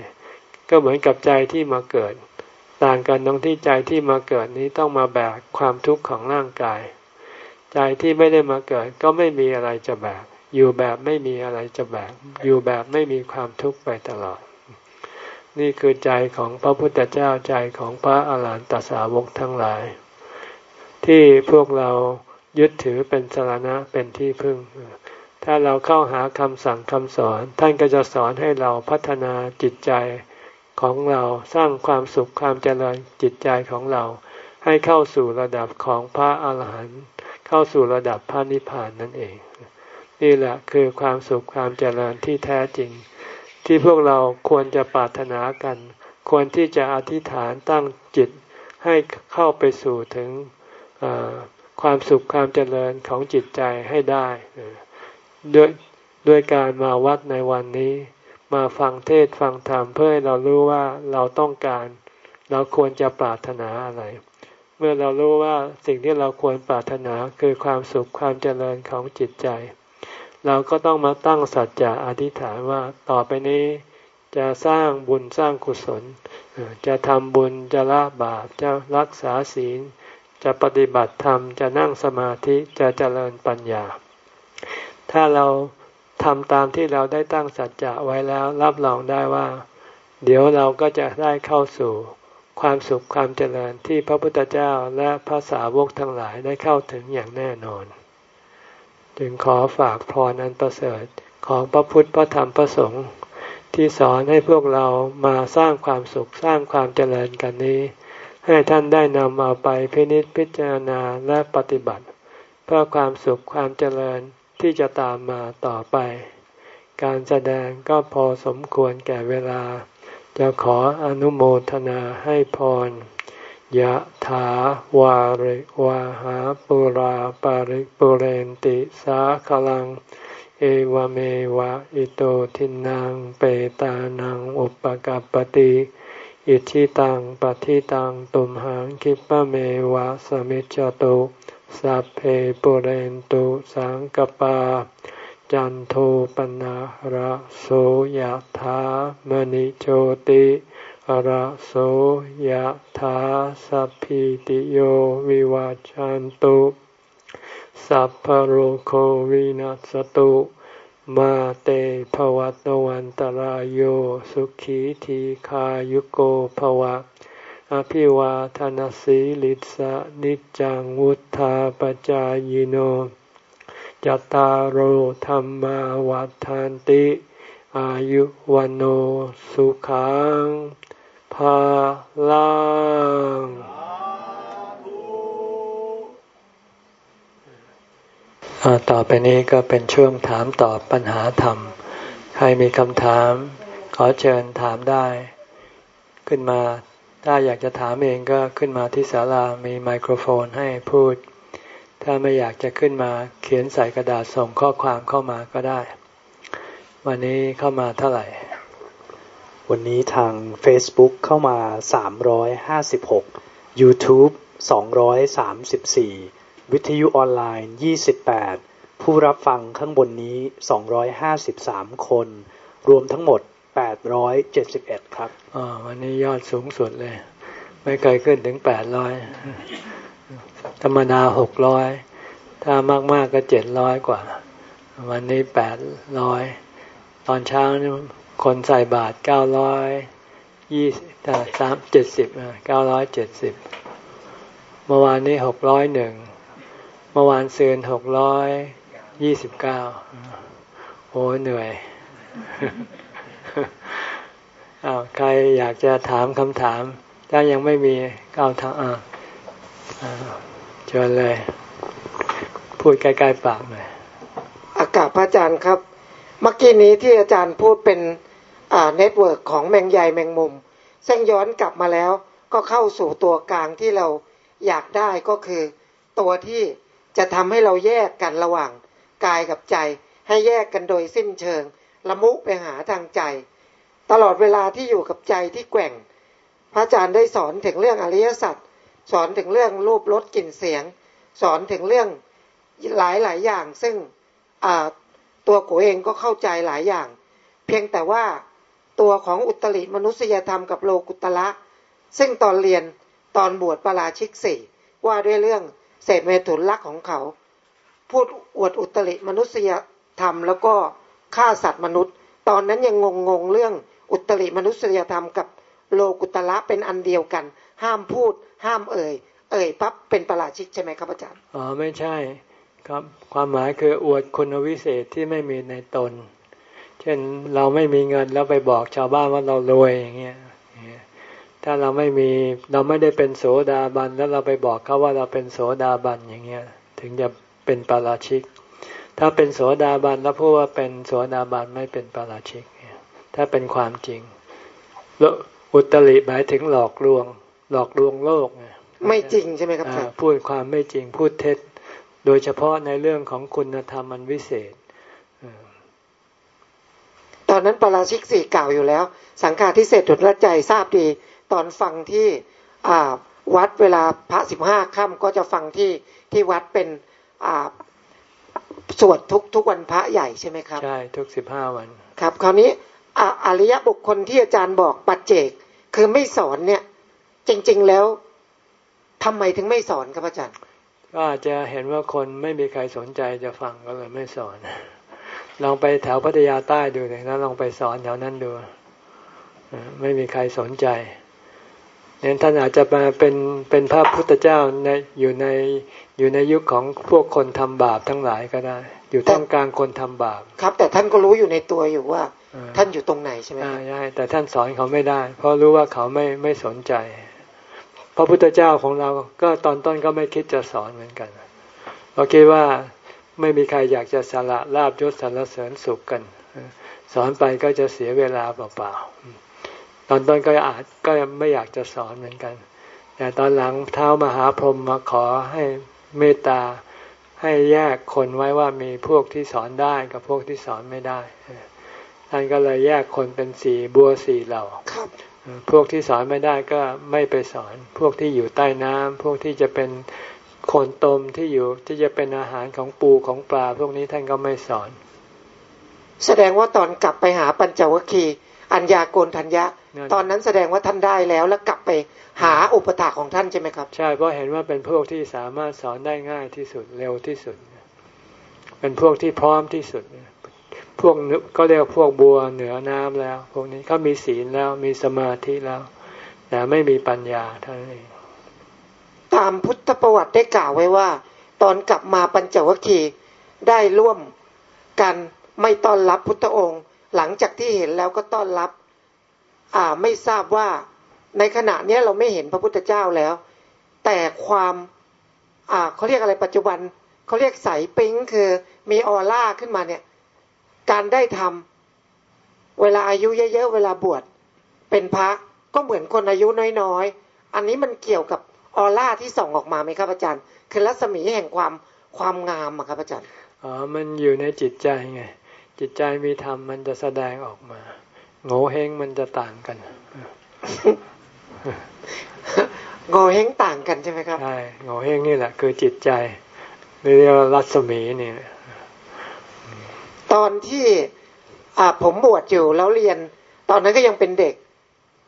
ก็เหมือนกับใจที่มาเกิด ต่างกันตรงที่ใจที่มาเกิดนี้ต้องมาแบกความทุกข์ของร่างกาย ใจที่ไม่ได้มาเกิดก็ไม่มีอะไรจะแบก อยู่แบบไม่มีอะไรจะแบก อยู่แบบไม่มีความทุกข์ไปตลอด นี่คือใจของพระพุทธเจ้าใจของพระอาหารหันตสาวกทั้งหลาย ที่พวกเรายึดถือเป็นสารณะเป็นที่พึ่ง ถ้าเราเข้าหาคำสั่งคำสอน ท่านก็จะสอนให้เราพัฒนาจิตใจของเราสร้างความสุขความเจริญจิตใจของเรา ให้เข้าสู่ระดับของพระอาหารหันต์เข้าสู่ระดับพระนิพพานนั่นเอง นี่แหละคือความสุขความเจริญที่แท้จริง ที่พวกเราควรจะปรารถนากัน ควรที่จะอธิษฐานตั้งจิตให้เข้าไปสู่ถึงความสุขความเจริญของจิตใจให้ได้ ด้วยด้วยการมาวัดในวันนี้ มาฟังเทศฟังธรรมเพื่อให้เรารู้ว่าเราต้องการ เราควรจะปรารถนาอะไร เมื่อเรารู้ว่าสิ่งที่เราควรปรารถนาคือความสุขความเจริญของจิตใจ เราก็ต้องมาตั้งสัจจะอธิษฐานว่าต่อไปนี้จะสร้างบุญสร้างกุศล จะทำบุญจะละบาปจะรักษาศีล จะปฏิบัติธรรมจะนั่งสมาธิจะเจริญปัญญา ถ้าเราทำตามที่เราได้ตั้งสัจจะไว้แล้วรับรองได้ว่า เดี๋ยวเราก็จะได้เข้าสู่ความสุขความเจริญที่พระพุทธเจ้าและพระสาวกทั้งหลายได้เข้าถึงอย่างแน่นอน จึงขอฝากพรอันประเสริฐของพระพุทธพระธรรมพระสงฆ์ที่สอนให้พวกเรามาสร้างความสุขสร้างความเจริญกันนี้ ให้ท่านได้นำเอาไปพินิจพิจารณาและปฏิบัติ เพื่อความสุขความเจริญ ที่จะตามมาต่อไป การแสดงก็พอสมควรแก่เวลา จะขออนุโมทนาให้พรยะถาวาริวาหาปุราปาริปุเรนติสาขลัง เอวเมวะอิโตทินังเปตานังอุปกัปติอิชิตังปฏิตังตุมหังคิปะเมวะสมิจจตุ สัพเพปุเรนตุสังกปา จันโทปนะระโสยะถามณิโชติระโสยถาสัพพิติโยวิวาจันตุสัพพโรโควินัสตุมาเตภวัตวันตารโยสุขีทีขายุโกภวะ อภิวาทานสีลิสะนิจังวุธาปจายโนจตารโหธรรมวัฏานติ อายุวันโอสุขังพลังต่อไปนี้ก็เป็นช่วงถามตอบปัญหาธรรม ใครมีคำถาม ขอเชิญถามได้ ขึ้นมา ถ้าอยากจะถามเองก็ขึ้นมาที่ศาลามีไมโครโฟนให้พูด ถ้าไม่อยากจะขึ้นมาเขียนใส่กระดาษส่งข้อความเข้ามาก็ได้ วันนี้เข้ามาเท่าไหร่ วันนี้ทาง Facebook เข้ามา 356 YouTube 234 วิทยุออนไลน์ 28 ผู้รับฟังข้างบนนี้ 253 คน รวมทั้งหมด 871ครับอ๋อวันนี้ยอดสูงสุดเลย ไม่เคยขึ้นถึง800ธรรมดา600ถ้ามากๆก็700กว่า วันนี้800ตอนเช้านี่คนใส่บาทเก้าร้อยยี่สามเจ็ดสิบเก้าร้อยเจ็ดสิบเมื่อวานนี้หกร้อยหนึ่งเมื่อวานซืนหกร้อยยี่สิบเก้าโอ้เหนื่อย อาใครอยากจะถามคำถาม ถ้ายังไม่มีก้าวทางอ่าเชิญเลย พูดใกล้ๆปากหน่อยอากาศพระอาจารย์ครับ เมื่อกี้นี้ที่อาจารย์พูดเป็นเน็ตเวิร์กของแมงใหญ่แมงมุมเส้นย้อนกลับมาแล้วก็เข้าสู่ตัวกลางที่เราอยากได้ก็คือ ตัวที่จะทำให้เราแยกกันระหว่างกายกับใจ ให้แยกกันโดยสิ้นเชิง ละมุไปหาทางใจ ตลอดเวลาที่อยู่กับใจที่แกว่ง พระอาจารย์ได้สอนถึงเรื่องอริยสัจสอนถึงเรื่องรูปรสกลิ่นเสียง สอนถึงเรื่องหลายหลายอย่าง ซึ่งตัวกูเองก็เข้าใจหลายอย่าง เพียงแต่ว่าตัวของอุตริมนุษยธรรมกับโลกุตละ ซึ่งตอนเรียนตอนบวชปราชิกสี่ว่าด้วยเรื่องเศษเมถุนลักของเขา พูดอวดอุตริมนุษยธรรมแล้วก็ ฆ่าสัตว์มนุษย์ ตอนนั้นยังงงงเรื่องอุตริมนุษยธรรมกับโลกุตละเป็นอันเดียวกัน ห้ามพูด ห้ามเอ่ย เอ่ยปั๊บเป็นประราชิกใช่ไหมครับอาจารย์อ๋อไม่ใช่ครับความหมายคืออวดคุณวิเศษที่ไม่มีในตน เช่นเราไม่มีเงินแล้วไปบอกชาวบ้านว่าเรารวยอย่างเงี้ยถ้าเราไม่มีเราไม่ได้เป็นโสดาบันแล้วเราไปบอกเขาว่าเราเป็นโสดาบันอย่างเงี้ย ถึงจะเป็นปาราชิก ถ้าเป็นโสดาบันแล้วพูดว่าเป็นโสดาบันไม่เป็นปาราชิก ถ้าเป็นความจริงแล้วอุตริหมายถึงหลอกลวง หลอกลวงโลกไม่จริงใช่ไหมครับพูดความไม่จริงพูดเท็จ โดยเฉพาะในเรื่องของคุณธรรมมันวิเศษตอนนั้นปาราชิกสี่เก่าอยู่แล้ว สังฆาทิเศษถุนละใจทราบดี ตอนฟังที่วัดเวลาพระสิบห้าค่ำก็จะฟังที่ที่วัดเป็น สวดทุกทุกวันพระใหญ่ใช่ไหมครับ ใช่ทุกสิบห้าวัน ครับ คราวนี้อริยบุคคลที่อาจารย์บอกปัจเจก คือไม่สอนเนี่ย จริง ๆแล้วทำไมถึงไม่สอนครับอาจารย์ ก็อาจจะเห็นว่าคนไม่มีใครสนใจจะฟังก็เลยไม่สอน ลองไปแถวพัทยาใต้ดูเลยแล้วลองไปสอนแถวนั้นดูไม่มีใครสนใจ เนี่ยท่านอาจจะมาเป็นเป็นพระพุทธเจ้าในอยู่ในอยู่ในยุคของพวกคนทำบาปทั้งหลายก็ได้ อยู่ท่ามกลางคนทำบาป ครับ แต่ท่านก็รู้อยู่ในตัวอยู่ว่า ท่านอยู่ตรงไหนใช่ไหมใช่แต่ท่านสอนเขาไม่ได้ เพราะรู้ว่าเขาไม่ไม่สนใจ พระพุทธเจ้าของเราก็ตอนต้นก็ไม่คิดจะสอนเหมือนกันเราคิดว่าไม่มีใครอยากจะสละลาบยศสรรเสริญสุขกัน สอนไปก็จะเสียเวลาเปล่าๆ ตอนต้นก็อาจก็ไม่อยากจะสอนเหมือนกัน แต่ตอนหลังเท้ามหาพรหมมาขอให้เมตตาให้แยกคนไว้ว่ามีพวกที่สอนได้กับพวกที่สอนไม่ได้ท่านก็เลยแยกคนเป็นสี่บัวสี่เหล่าพวกที่สอนไม่ได้ก็ไม่ไปสอน พวกที่อยู่ใต้น้ำพวกที่จะเป็นคนตมที่อยู่ที่จะเป็นอาหารของปูของปลา พวกนี้ท่านก็ไม่สอน แสดงว่าตอนกลับไปหาปัญจวัคคีย์ อัญญาโกนทัญญะ ตอนนั้นแสดงว่าท่านได้แล้วแล้วกลับไปหาอุปถาของท่านใช่ไหมครับ ใช่เพราะเห็นว่าเป็นพวกที่สามารถสอนได้ง่ายที่สุดเร็วที่สุด เป็นพวกที่พร้อมที่สุด พวกก็เรียกพวกบัวเหนือน้ำแล้ว พวกนี้เขามีศีลแล้วมีสมาธิแล้ว แต่ไม่มีปัญญาเท่านั้นเองตามพุทธประวัติได้กล่าวไว้ว่า ตอนกลับมาปัญจวัคคีย์ได้ร่วมกันไม่ต้อนรับพุทธองค์ หลังจากที่เห็นแล้วก็ต้อนรับ อ่าไม่ทราบว่าในขณะนี้เราไม่เห็นพระพุทธเจ้าแล้ว แต่ความอ่าเขาเรียกอะไรปัจจุบันเขาเรียกใสปิ้งคือมีออร่าขึ้นมาเนี่ย การได้ทำเวลาอายุเยอะๆเวลาบวชเป็นพระก็เหมือนคนอายุน้อยๆ อันนี้มันเกี่ยวกับออร่าที่ส่องออกมาไหมครับอาจารย์ คือรัศมีแห่งความความงามอะครับอาจารย์ อ๋อ มันอยู่ในจิตใจไง จิตใจมีธรรมมันจะแสดงออกมาโง่เฮงมันจะต่างกันโง่เฮงต่างกันใช่ไหมครับใช่โง่เฮงนี่แหละ คือจิตใจเรียกว่ารัศมีนี่ตอนที่อ่าผมบวชอยู่แล้วเรียน ตอนนั้นก็ยังเป็นเด็ก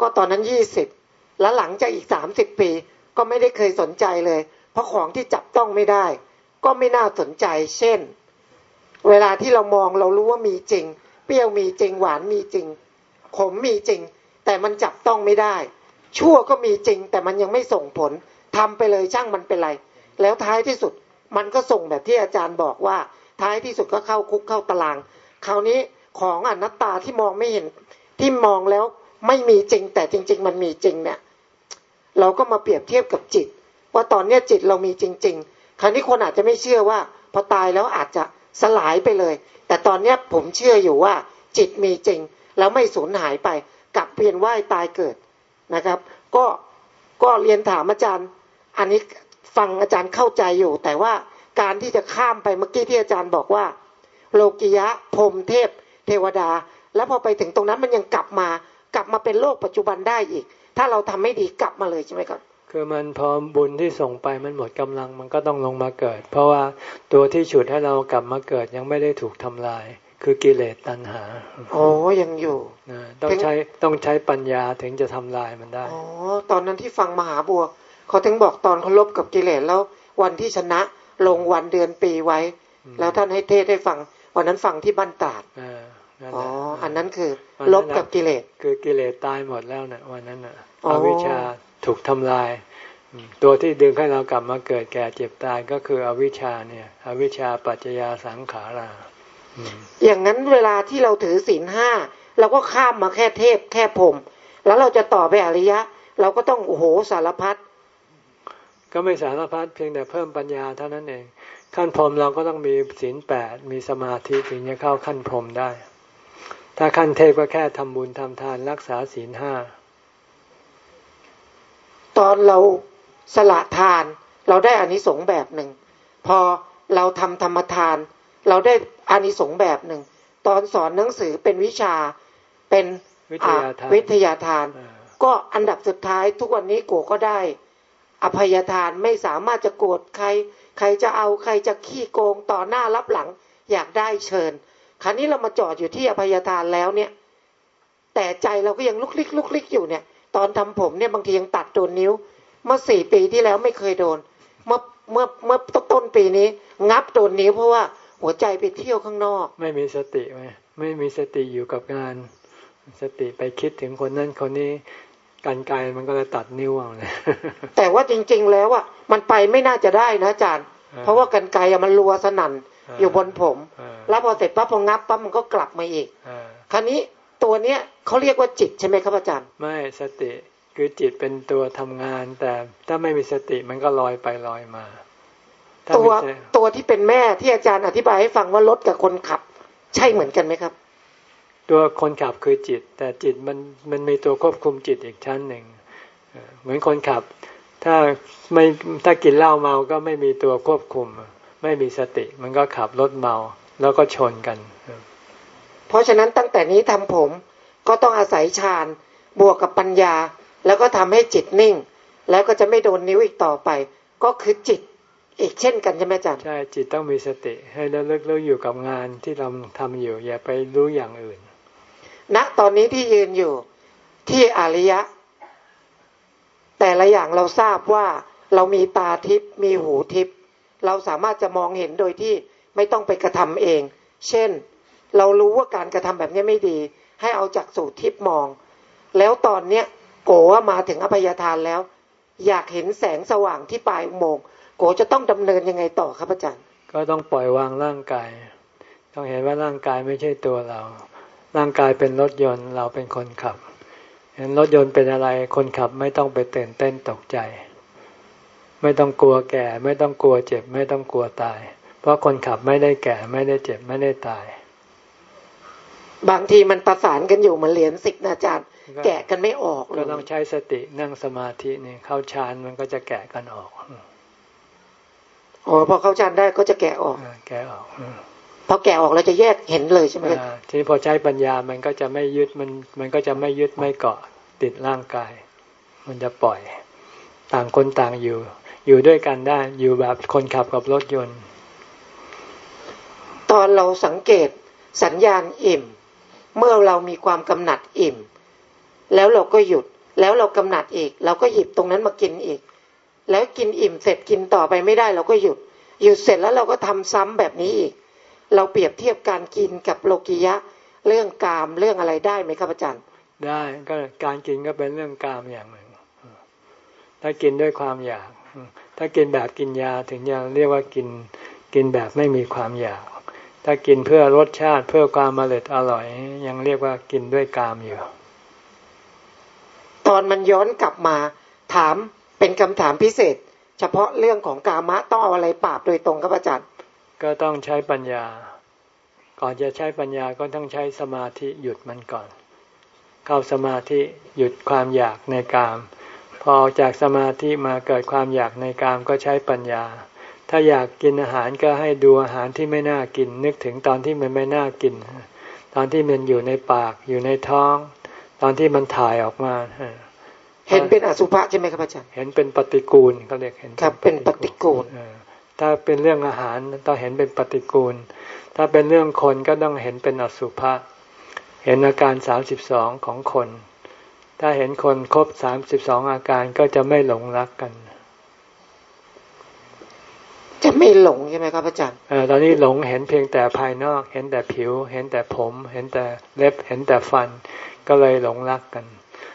ก็ตอนนั้นยี่สิบแล้วหลังจากอีกสามสิบปี ก็ไม่ได้เคยสนใจเลย เพราะของที่จับต้องไม่ได้ ก็ไม่น่าสนใจ เช่น เวลาที่เรามองเรารู้ว่ามีจริง เปรี้ยวมีจริงหวานมีจริง ขมมีจริง แต่มันจับต้องไม่ได้ ชั่วก็มีจริง แต่มันยังไม่ส่งผลทำไปเลยช่างมันเป็นไร แล้วท้ายที่สุดมันก็ส่งแบบที่อาจารย์บอกว่า ท้ายที่สุดก็เข้าคุกเข้าตาราง คราวนี้ของอนัตตาที่มองไม่เห็นที่มองแล้วไม่มีจริง แต่จริง ๆ มันมีจริงเนี่ยเราก็มาเปรียบเทียบกับจิต ว่าตอนเนี้จิตเรามีจริง ๆ คราวนี้คนอาจจะไม่เชื่อว่า พอตายแล้วอาจจะ สลายไปเลย แต่ตอนเนี้ผมเชื่ออยู่ว่าจิตมีจริง แล้วไม่สูญหายไปกลับเพียนว่ายตายเกิดนะครับ ก็ก็เรียนถามอาจารย์ อันนี้ฟังอาจารย์เข้าใจอยู่ แต่ว่าการที่จะข้ามไปเมื่อกี้ที่อาจารย์บอกว่า โลกิยะพรมเทพ เทวดา แล้วพอไปถึงตรงนั้นมันยังกลับมากลับมาเป็นโลกปัจจุบันได้อีก ถ้าเราทำไม่ดีกลับมาเลยใช่ไหมครับ คือมันพอบุญที่ส่งไปมันหมดกำลังมันก็ต้องลงมาเกิด เพราะว่าตัวที่ฉุดให้เรากลับมาเกิดยังไม่ได้ถูกทำลาย คือกิเลสตัณหา โอ้ยังอยู่นะต้องใช้ต้องใช้ปัญญาถึงจะทำลายมันได้อ๋อตอนนั้นที่ฟังมหาบัวเขาถึงบอกตอนเขาลบกับกิเลสแล้ววันที่ชนะลงวันเดือนปีไว้อืมแล้วท่านให้เทศให้ฟังวันนั้นฟังที่บ้านตราดอ่านั่นอ๋แหอละอันนั้นคือวันนั้นลบกับกิเลส คือกิเลสตายหมดแล้วนะวันนั้นน่ะอ๋ออวิชชา ถูกทำลายอืมตัวที่ดึงให้เรากลับมาเกิดแก่เจ็บตายก็คืออวิชชาเนี่ยอวิชชาปัจจยาสังขาราอืมอย่างนั้นเวลาที่เราถือศีลห้าเราก็ข้ามมาแค่เทพแค่พรหมแล้วเราจะต่อไปอริยะ เราก็ต้องโอ้โหสารพัดก็ไม่สารพัดเพียงแต่เพิ่มปัญญาเท่านั้นเอง ขั้นพรหมเราก็ต้องมีศีลแปดมีสมาธิถึงจะเข้าขั้นพรหมได้ ถ้าขั้นเทพก็แค่ทำบุญทำทานรักษาศีลห้า ตอนเราสละทานเราได้อานิสงส์แบบหนึ่ง พอเราทำธรรมทาน เราได้อานิสงส์แบบหนึ่ง ตอนสอนหนังสือเป็นวิชาเป็นวิทยาทานวิทยาทานอ่าก็อันดับสุดท้ายทุกวันนี้โกก็ได้ อภัยทานไม่สามารถจะโกรธใคร ใครจะเอาใครจะขี้โกงต่อหน้ารับหลัง อยากได้เชิญ คราวนี้เรามาจอดอยู่ที่อภัยทานแล้วเนี่ย แต่ใจเราก็ยังลุกลิกลุกลิกอยู่เนี่ย ตอนทำผมเนี่ยบางทียังตัดโดนนิ้ว เมื่อสี่ปีที่แล้วไม่เคยโดน เมื่อเมื่อเมื่อต้นปีนี้ งับโดนนิ้วเพราะว่าหัวใจไปเที่ยวข้างนอก ไม่มีสติไหมไม่มีสติอยู่กับงาน สติไปคิดถึงคนนั้นคนนี้การไกลมันก็เลยตัดนิ้วเอาเลยแต่ว่าจริง ๆ แล้วอะมันไปไม่น่าจะได้นะอาจารย์อ่าเพราะว่ากันไกรอะมันรัวสนั่นอ่าอยู่บนผมอ่าแล้วพอเสร็จปั๊บพองับปั๊บมันก็กลับมาอีกอ่าคราวนี้ ตัวเนี้ยเขาเรียกว่าจิตใช่ไหมครับอาจารย์ ไม่สติคือจิตเป็นตัวทำงาน แต่ถ้าไม่มีสติมันก็ลอยไปลอยมาถ้าตัวมีสติตัวที่เป็นแม่ที่อาจารย์อธิบายให้ฟังว่ารถกับคนขับ ใช่เหมือนกันไหมครับ ตัวคนขับคือจิต แต่จิตมันมันมีตัวควบคุมจิตอีกชั้นหนึ่งเออเหมือนคนขับ ถ้าไม่ถ้ากินเหล้าเมาก็ไม่มีตัวควบคุม ไม่มีสติ มันก็ขับรถเมาแล้วก็ชนกัน เพราะฉะนั้นตั้งแต่นี้ทำผมก็ต้องอาศัยฌานบวกกับปัญญา แล้วก็ทำให้จิตนิ่ง แล้วก็จะไม่โดนนิ้วอีกต่อไป ก็คือจิตอีกเช่นกันใช่ไหมอาจารย์ใช่จิตต้องมีสติ ให้ระลึกรู้อยู่กับงานที่เราทำอยู่ อย่าไปรู้อย่างอื่นณตอนนี้ที่ยืนอยู่ที่อาริยะ แต่ละอย่างเราทราบว่าเรามีตาทิพย์มีหูทิพย์เราสามารถจะมองเห็นโดยที่ไม่ต้องไปกระทำเอง เช่น เรารู้ว่าการกระทำแบบนี้ไม่ดี ให้เอาจากสู่ทิพมอง แล้วตอนเนี้ยโกว่ามาถึงอภัยทานแล้ว อยากเห็นแสงสว่างที่ปลายอุโมงค์โกจะต้องดำเนินยังไงต่อครับอาจารย์ ก็ต้องปล่อยวางร่างกาย ต้องเห็นว่าร่างกายไม่ใช่ตัวเรา ร่างกายเป็นรถยนต์เราเป็นคนขับเห็นรถยนต์เป็นอะไรคนขับไม่ต้องไปตื่นเต้นตกใจ ไม่ต้องกลัวแก่ ไม่ต้องกลัวเจ็บ ไม่ต้องกลัวตาย เพราะคนขับไม่ได้แก่ไม่ได้เจ็บไม่ได้ตาย บางทีมันประสานกันอยู่เหมือนเหรียญสิกนะอาจารย์ แกะกันไม่ออกเลก็ยต้องใช้สตินั่งสมาธินี่เข้าฌานมันก็จะแกะกันออกอ๋อพอเข้าฌานได้ก็จะแกะออกอ่าแกะออกอืมพอแกะออกเราจะแยกเห็นเลยใช่ไหมครับอ่าทีนี้พอใช้ปัญญามันก็จะไม่ยึดมัน มันก็จะไม่ยึดไม่เกาะติดร่างกาย มันจะปล่อย ต่างคนต่างอยู่ อยู่ด้วยกันได้ อยู่แบบคนขับกับรถยนต์ ตอนเราสังเกตสัญญาณอิ่ม เมื่อเรามีความกำหนัดอิ่ม แล้วเราก็หยุด แล้วเรากำหนัดอีก เราก็หยิบตรงนั้นมากินอีก แล้วกินอิ่มเสร็จกินต่อไปไม่ได้ เราก็หยุด หยุดเสร็จแล้วเราก็ทำซ้ำแบบนี้อีก เราเปรียบเทียบการกินกับโลกิยะ เรื่องกามเรื่องอะไรได้ไหมครับอาจารย์ ได้ก็การกินก็เป็นเรื่องกามอย่างหนึ่ง ถ้ากินด้วยความอยาก ถ้ากินแบบกินยาถึงจะเรียกว่ากินกินแบบไม่มีความอยาก ถ้ากินเพื่อรสชาติเพื่อความอร่อยอร่อย ยังเรียกว่ากินด้วยกามอยู่ ตอนมันย้อนกลับมาถามเป็นคำถามพิเศษ เฉพาะเรื่องของกามะต้องเอาอะไรปราบโดยตรงครับอาจารย์ก็ต้องใช้ปัญญา ก่อนจะใช้ปัญญาก็ต้องใช้สมาธิหยุดมันก่อน เข้าสมาธิหยุดความอยากในกาม พอออกจากสมาธิมาเกิดความอยากในกามก็ใช้ปัญญาท ถ้าอยากกินอาหารก็ให้ดูอาหารที่ไม่น่ากิน นึกถึงตอนที่มันไม่น่ากิน ตอนที่มันอยู่ในปากอยู่ในท้อง ตอนที่มันถ่ายออกมาเห็นเป็นอสุภะใช่ไหมครับอาจารย์เห็นเป็นปฏิกูลเขาเรียกเห็นครับเป็นปฏิกูลเออถ้าเป็นเรื่องอาหารต้องเห็นเป็นปฏิกูล ถ้าเป็นเรื่องคนก็ต้องเห็นเป็นอสุภะเห็นอาการสามสิบสองของคน ถ้าเห็นคนครบสามสิบสองอาการก็จะไม่หลงรักกัน จะไม่หลงใช่ไหมครับอาจารย์เออตอนนี้หลงเห็นเพียงแต่ภายนอก เห็นแต่ผิว เห็นแต่ผม เห็นแต่เล็บ เห็นแต่ฟัน ก็เลยหลงรักกัน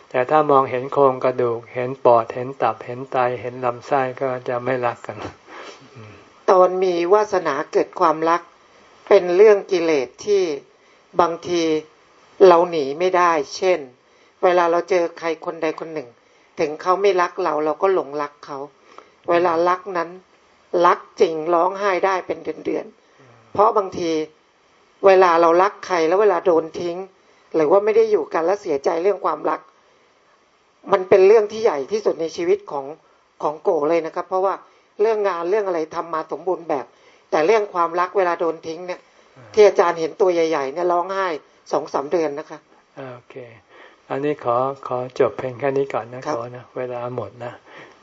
แต่ถ้ามองเห็นโครงกระดูก เห็นปอด เห็นตับ เห็นไต เห็นลำไส้ก็จะไม่รักกัน ตอนมีวาสนาเกิดความรัก เป็นเรื่องกิเลสที่บางทีเราหนีไม่ได้ เช่น เวลาเราเจอใครคนใดคนหนึ่ง ถึงเขาไม่รักเราเราก็หลงรักเขา เวลารักนั้น รักจริงร้องไห้ได้เป็นเดือนๆเพราะบางทีเวลาเรารักใครแล้วเวลาโดนทิ้ง หรือว่าไม่ได้อยู่กันแล้วเสียใจเรื่องความรัก มันเป็นเรื่องที่ใหญ่ที่สุดในชีวิตของของโกเลยนะครับ เพราะว่าเรื่องงานเรื่องอะไรทำมาสมบูรณ์แบบ แต่เรื่องความรักเวลาโดนทิ้งเนี่ยที่อาจารย์เห็นตัวใหญ่ๆเนี่ยร้องไห้สองสามเดือนนะคะโอเค อันนี้ขอขอจบเพียงแค่นี้ก่อนนะขอนะเวลาหมดนะ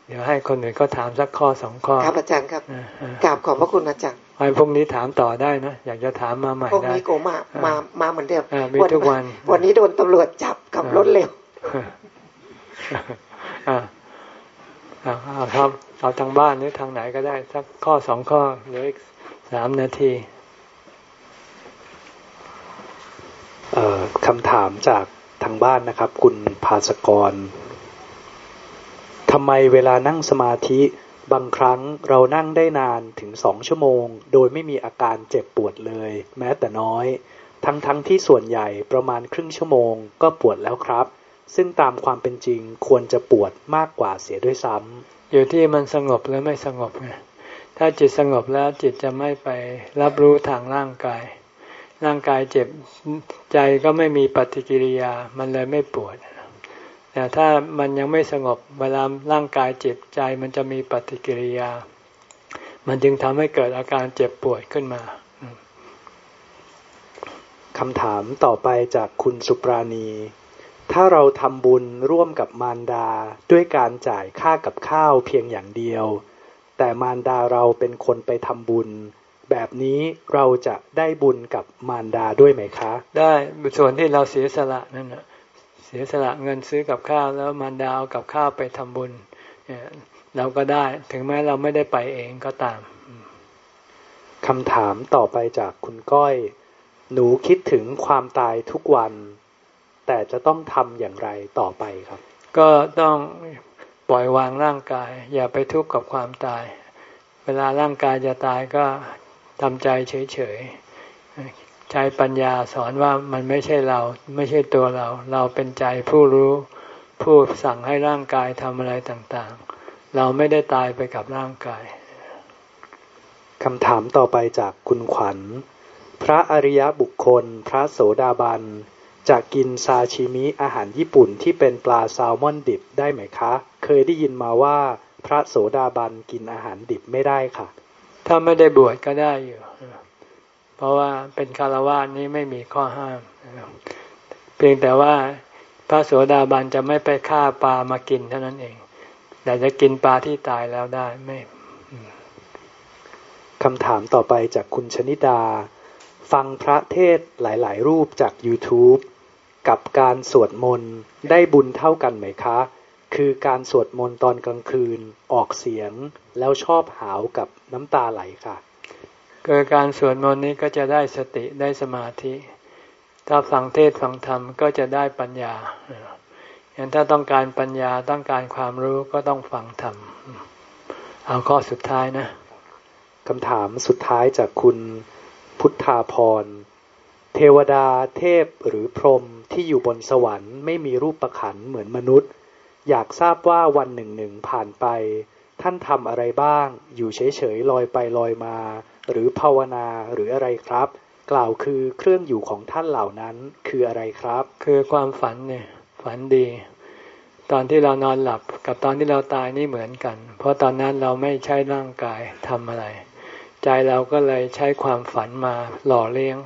เดี๋ยวให้คนอื่นก็ถามสักข้อสองข้อ ครับอาจารย์ครับอ่าอ่ากราบขอบพระคุณอาจารย์ไว้พรุ่งนี้ถามต่อได้นะ อยากจะถามมาใหม่พวกได้นี้โกมามามาเหมือนเดิมอ่ามีทุกวัน วันนี้โดนตำรวจจับขับรถเร็วอ่าอ่าเอาครับเอาทางบ้านหรือทางไหนก็ได้ สักข้อสองข้อเหลืออีกสามนาทีเอ่อคำถามจากทางบ้านนะครับ คุณภาสกรทำไมเวลานั่งสมาธิ บางครั้งเรานั่งได้นานถึงสองชั่วโมง โดยไม่มีอาการเจ็บปวดเลย แม้แต่น้อย ทั้งทั้งที่ส่วนใหญ่ประมาณครึ่งชั่วโมงก็ปวดแล้วครับ ซึ่งตามความเป็นจริงควรจะปวดมากกว่าเสียด้วยซ้ำอยู่ที่มันสงบหรือไม่สงบไงถ้าจิตสงบแล้วจิตจะไม่ไปรับรู้ทางร่างกาย ร่างกายเจ็บใจก็ไม่มีปฏิกิริยามันเลยไม่ปวด แต่ถ้ามันยังไม่สงบเวลาร่างกายเจ็บใจมันจะมีปฏิกิริยา มันจึงทำให้เกิดอาการเจ็บปวดขึ้นมาคำถามต่อไปจากคุณสุปราณี ถ้าเราทำบุญร่วมกับมารดาด้วยการจ่ายค่ากับข้าวเพียงอย่างเดียว แต่มารดาเราเป็นคนไปทำบุญ แบบนี้เราจะได้บุญกับมารดาด้วยไหมคะ ได้ส่วนที่เราเสียสละนั่นนะ เสียสละเงินซื้อกับข้าวแล้วมารดาเอากับข้าวไปทำบุญเนี่ยเราก็ได้ถึงแม้เราไม่ได้ไปเองก็ตามคำถามต่อไปจากคุณก้อย หนูคิดถึงความตายทุกวัน แต่จะต้องทำอย่างไรต่อไปครับ ก็ต้องปล่อยวางร่างกาย อย่าไปทุกข์กับความตาย เวลาร่างกายจะตายก็ทำใจเฉยๆ ใช้ปัญญาสอนว่ามันไม่ใช่เรา ไม่ใช่ตัวเรา เราเป็นใจผู้รู้ ผู้สั่งให้ร่างกายทำอะไรต่างๆ เราไม่ได้ตายไปกับร่างกายคำถามต่อไปจากคุณขวัญ พระอริยบุคคล พระโสดาบันจะกินซาชิมิอาหารญี่ปุ่นที่เป็นปลาแซลมอนดิบได้ไหมคะ เคยได้ยินมาว่าพระโสดาบันกินอาหารดิบไม่ได้ค่ะ ถ้าไม่ได้บวชก็ได้อยู่ เพราะว่าเป็นคารวะนี้ไม่มีข้อห้าม เพียงแต่ว่าพระโสดาบันจะไม่ไปฆ่าปลามากินเท่านั้นเอง แต่จะกินปลาที่ตายแล้วได้ไม่คำถามต่อไปจากคุณชนิดา ฟังพระเทศหลาย ๆ รูปจาก YouTube กับการสวดมนต์ได้บุญเท่ากันไหมคะ คือการสวดมนต์ตอนกลางคืนออกเสียงแล้วชอบหาวกับน้ำตาไหลค่ะ คือการสวดมนต์นี้ก็จะได้สติได้สมาธิ ถ้าฟังเทศฟังธรรมก็จะได้ปัญญาอย่างถ้าต้องการปัญญาต้องการความรู้ก็ต้องฟังธรรม เอาข้อสุดท้ายนะคำถามสุดท้ายจากคุณพุทธาพร เทวดาเทพหรือพรหมที่อยู่บนสวรรค์ไม่มีรูปประขันเหมือนมนุษย์ อยากทราบว่าวันหนึ่งหนึ่งผ่านไป ท่านทำอะไรบ้าง อยู่เฉยๆลอยไปลอยมา หรือภาวนาหรืออะไรครับ กล่าวคือเครื่องอยู่ของท่านเหล่านั้นคืออะไรครับ คือความฝันเนี่ยฝันดี ตอนที่เรานอนหลับกับตอนที่เราตายนี่เหมือนกัน เพราะตอนนั้นเราไม่ใช้ร่างกายทำอะไร ใจเราก็เลยใช้ความฝันมาหล่อเลี้ยง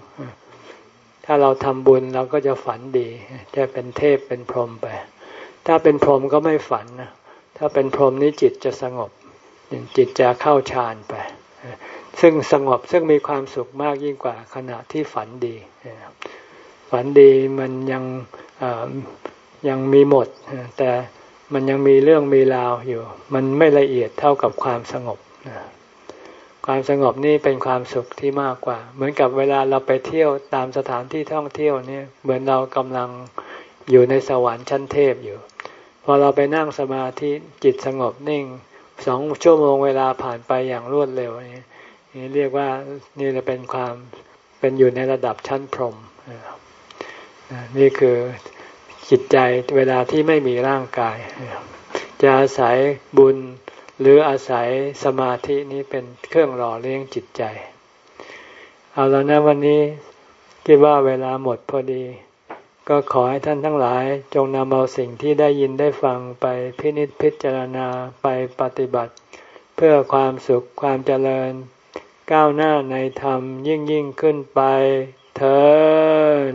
ถ้าเราทำบุญเราก็จะฝันดีจะเป็นเทพเป็นพรหมไป ถ้าเป็นพรหมก็ไม่ฝันนะถ้าเป็นพรหมนี้จิตจะสงบจิตจะเข้าฌานไป ซึ่งสงบซึ่งมีความสุขมากยิ่งกว่าขณะที่ฝันดี ฝันดีมันยังยังมีหมด แต่มันยังมีเรื่องมีราวอยู่ มันไม่ละเอียดเท่ากับความสงบ ความสงบนี่เป็นความสุขที่มากกว่า เหมือนกับเวลาเราไปเที่ยวตามสถานที่ท่องเที่ยวเนี่ยเหมือนเรากำลังอยู่ในสวรรค์ชั้นเทพอยู่ พอเราไปนั่งสมาธิจิตสงบนิ่งสองชั่วโมงเวลาผ่านไปอย่างรวดเร็วนี่ นี่เรียกว่านี่จะเป็นความเป็นอยู่ในระดับชั้นพรหมนี่คือจิตใจเวลาที่ไม่มีร่างกาย จะอาศัยบุญหรืออาศัยสมาธินี้เป็นเครื่องหล่อเลี้ยงจิตใจ เอาแล้วนะวันนี้คิดว่าเวลาหมดพอดี ก็ขอให้ท่านทั้งหลาย จงนำเอาสิ่งที่ได้ยินได้ฟังไปพินิจพิจารณาไปปฏิบัติ เพื่อความสุขความเจริญ ก้าวหน้าในธรรมยิ่งยิ่งขึ้นไปเทิน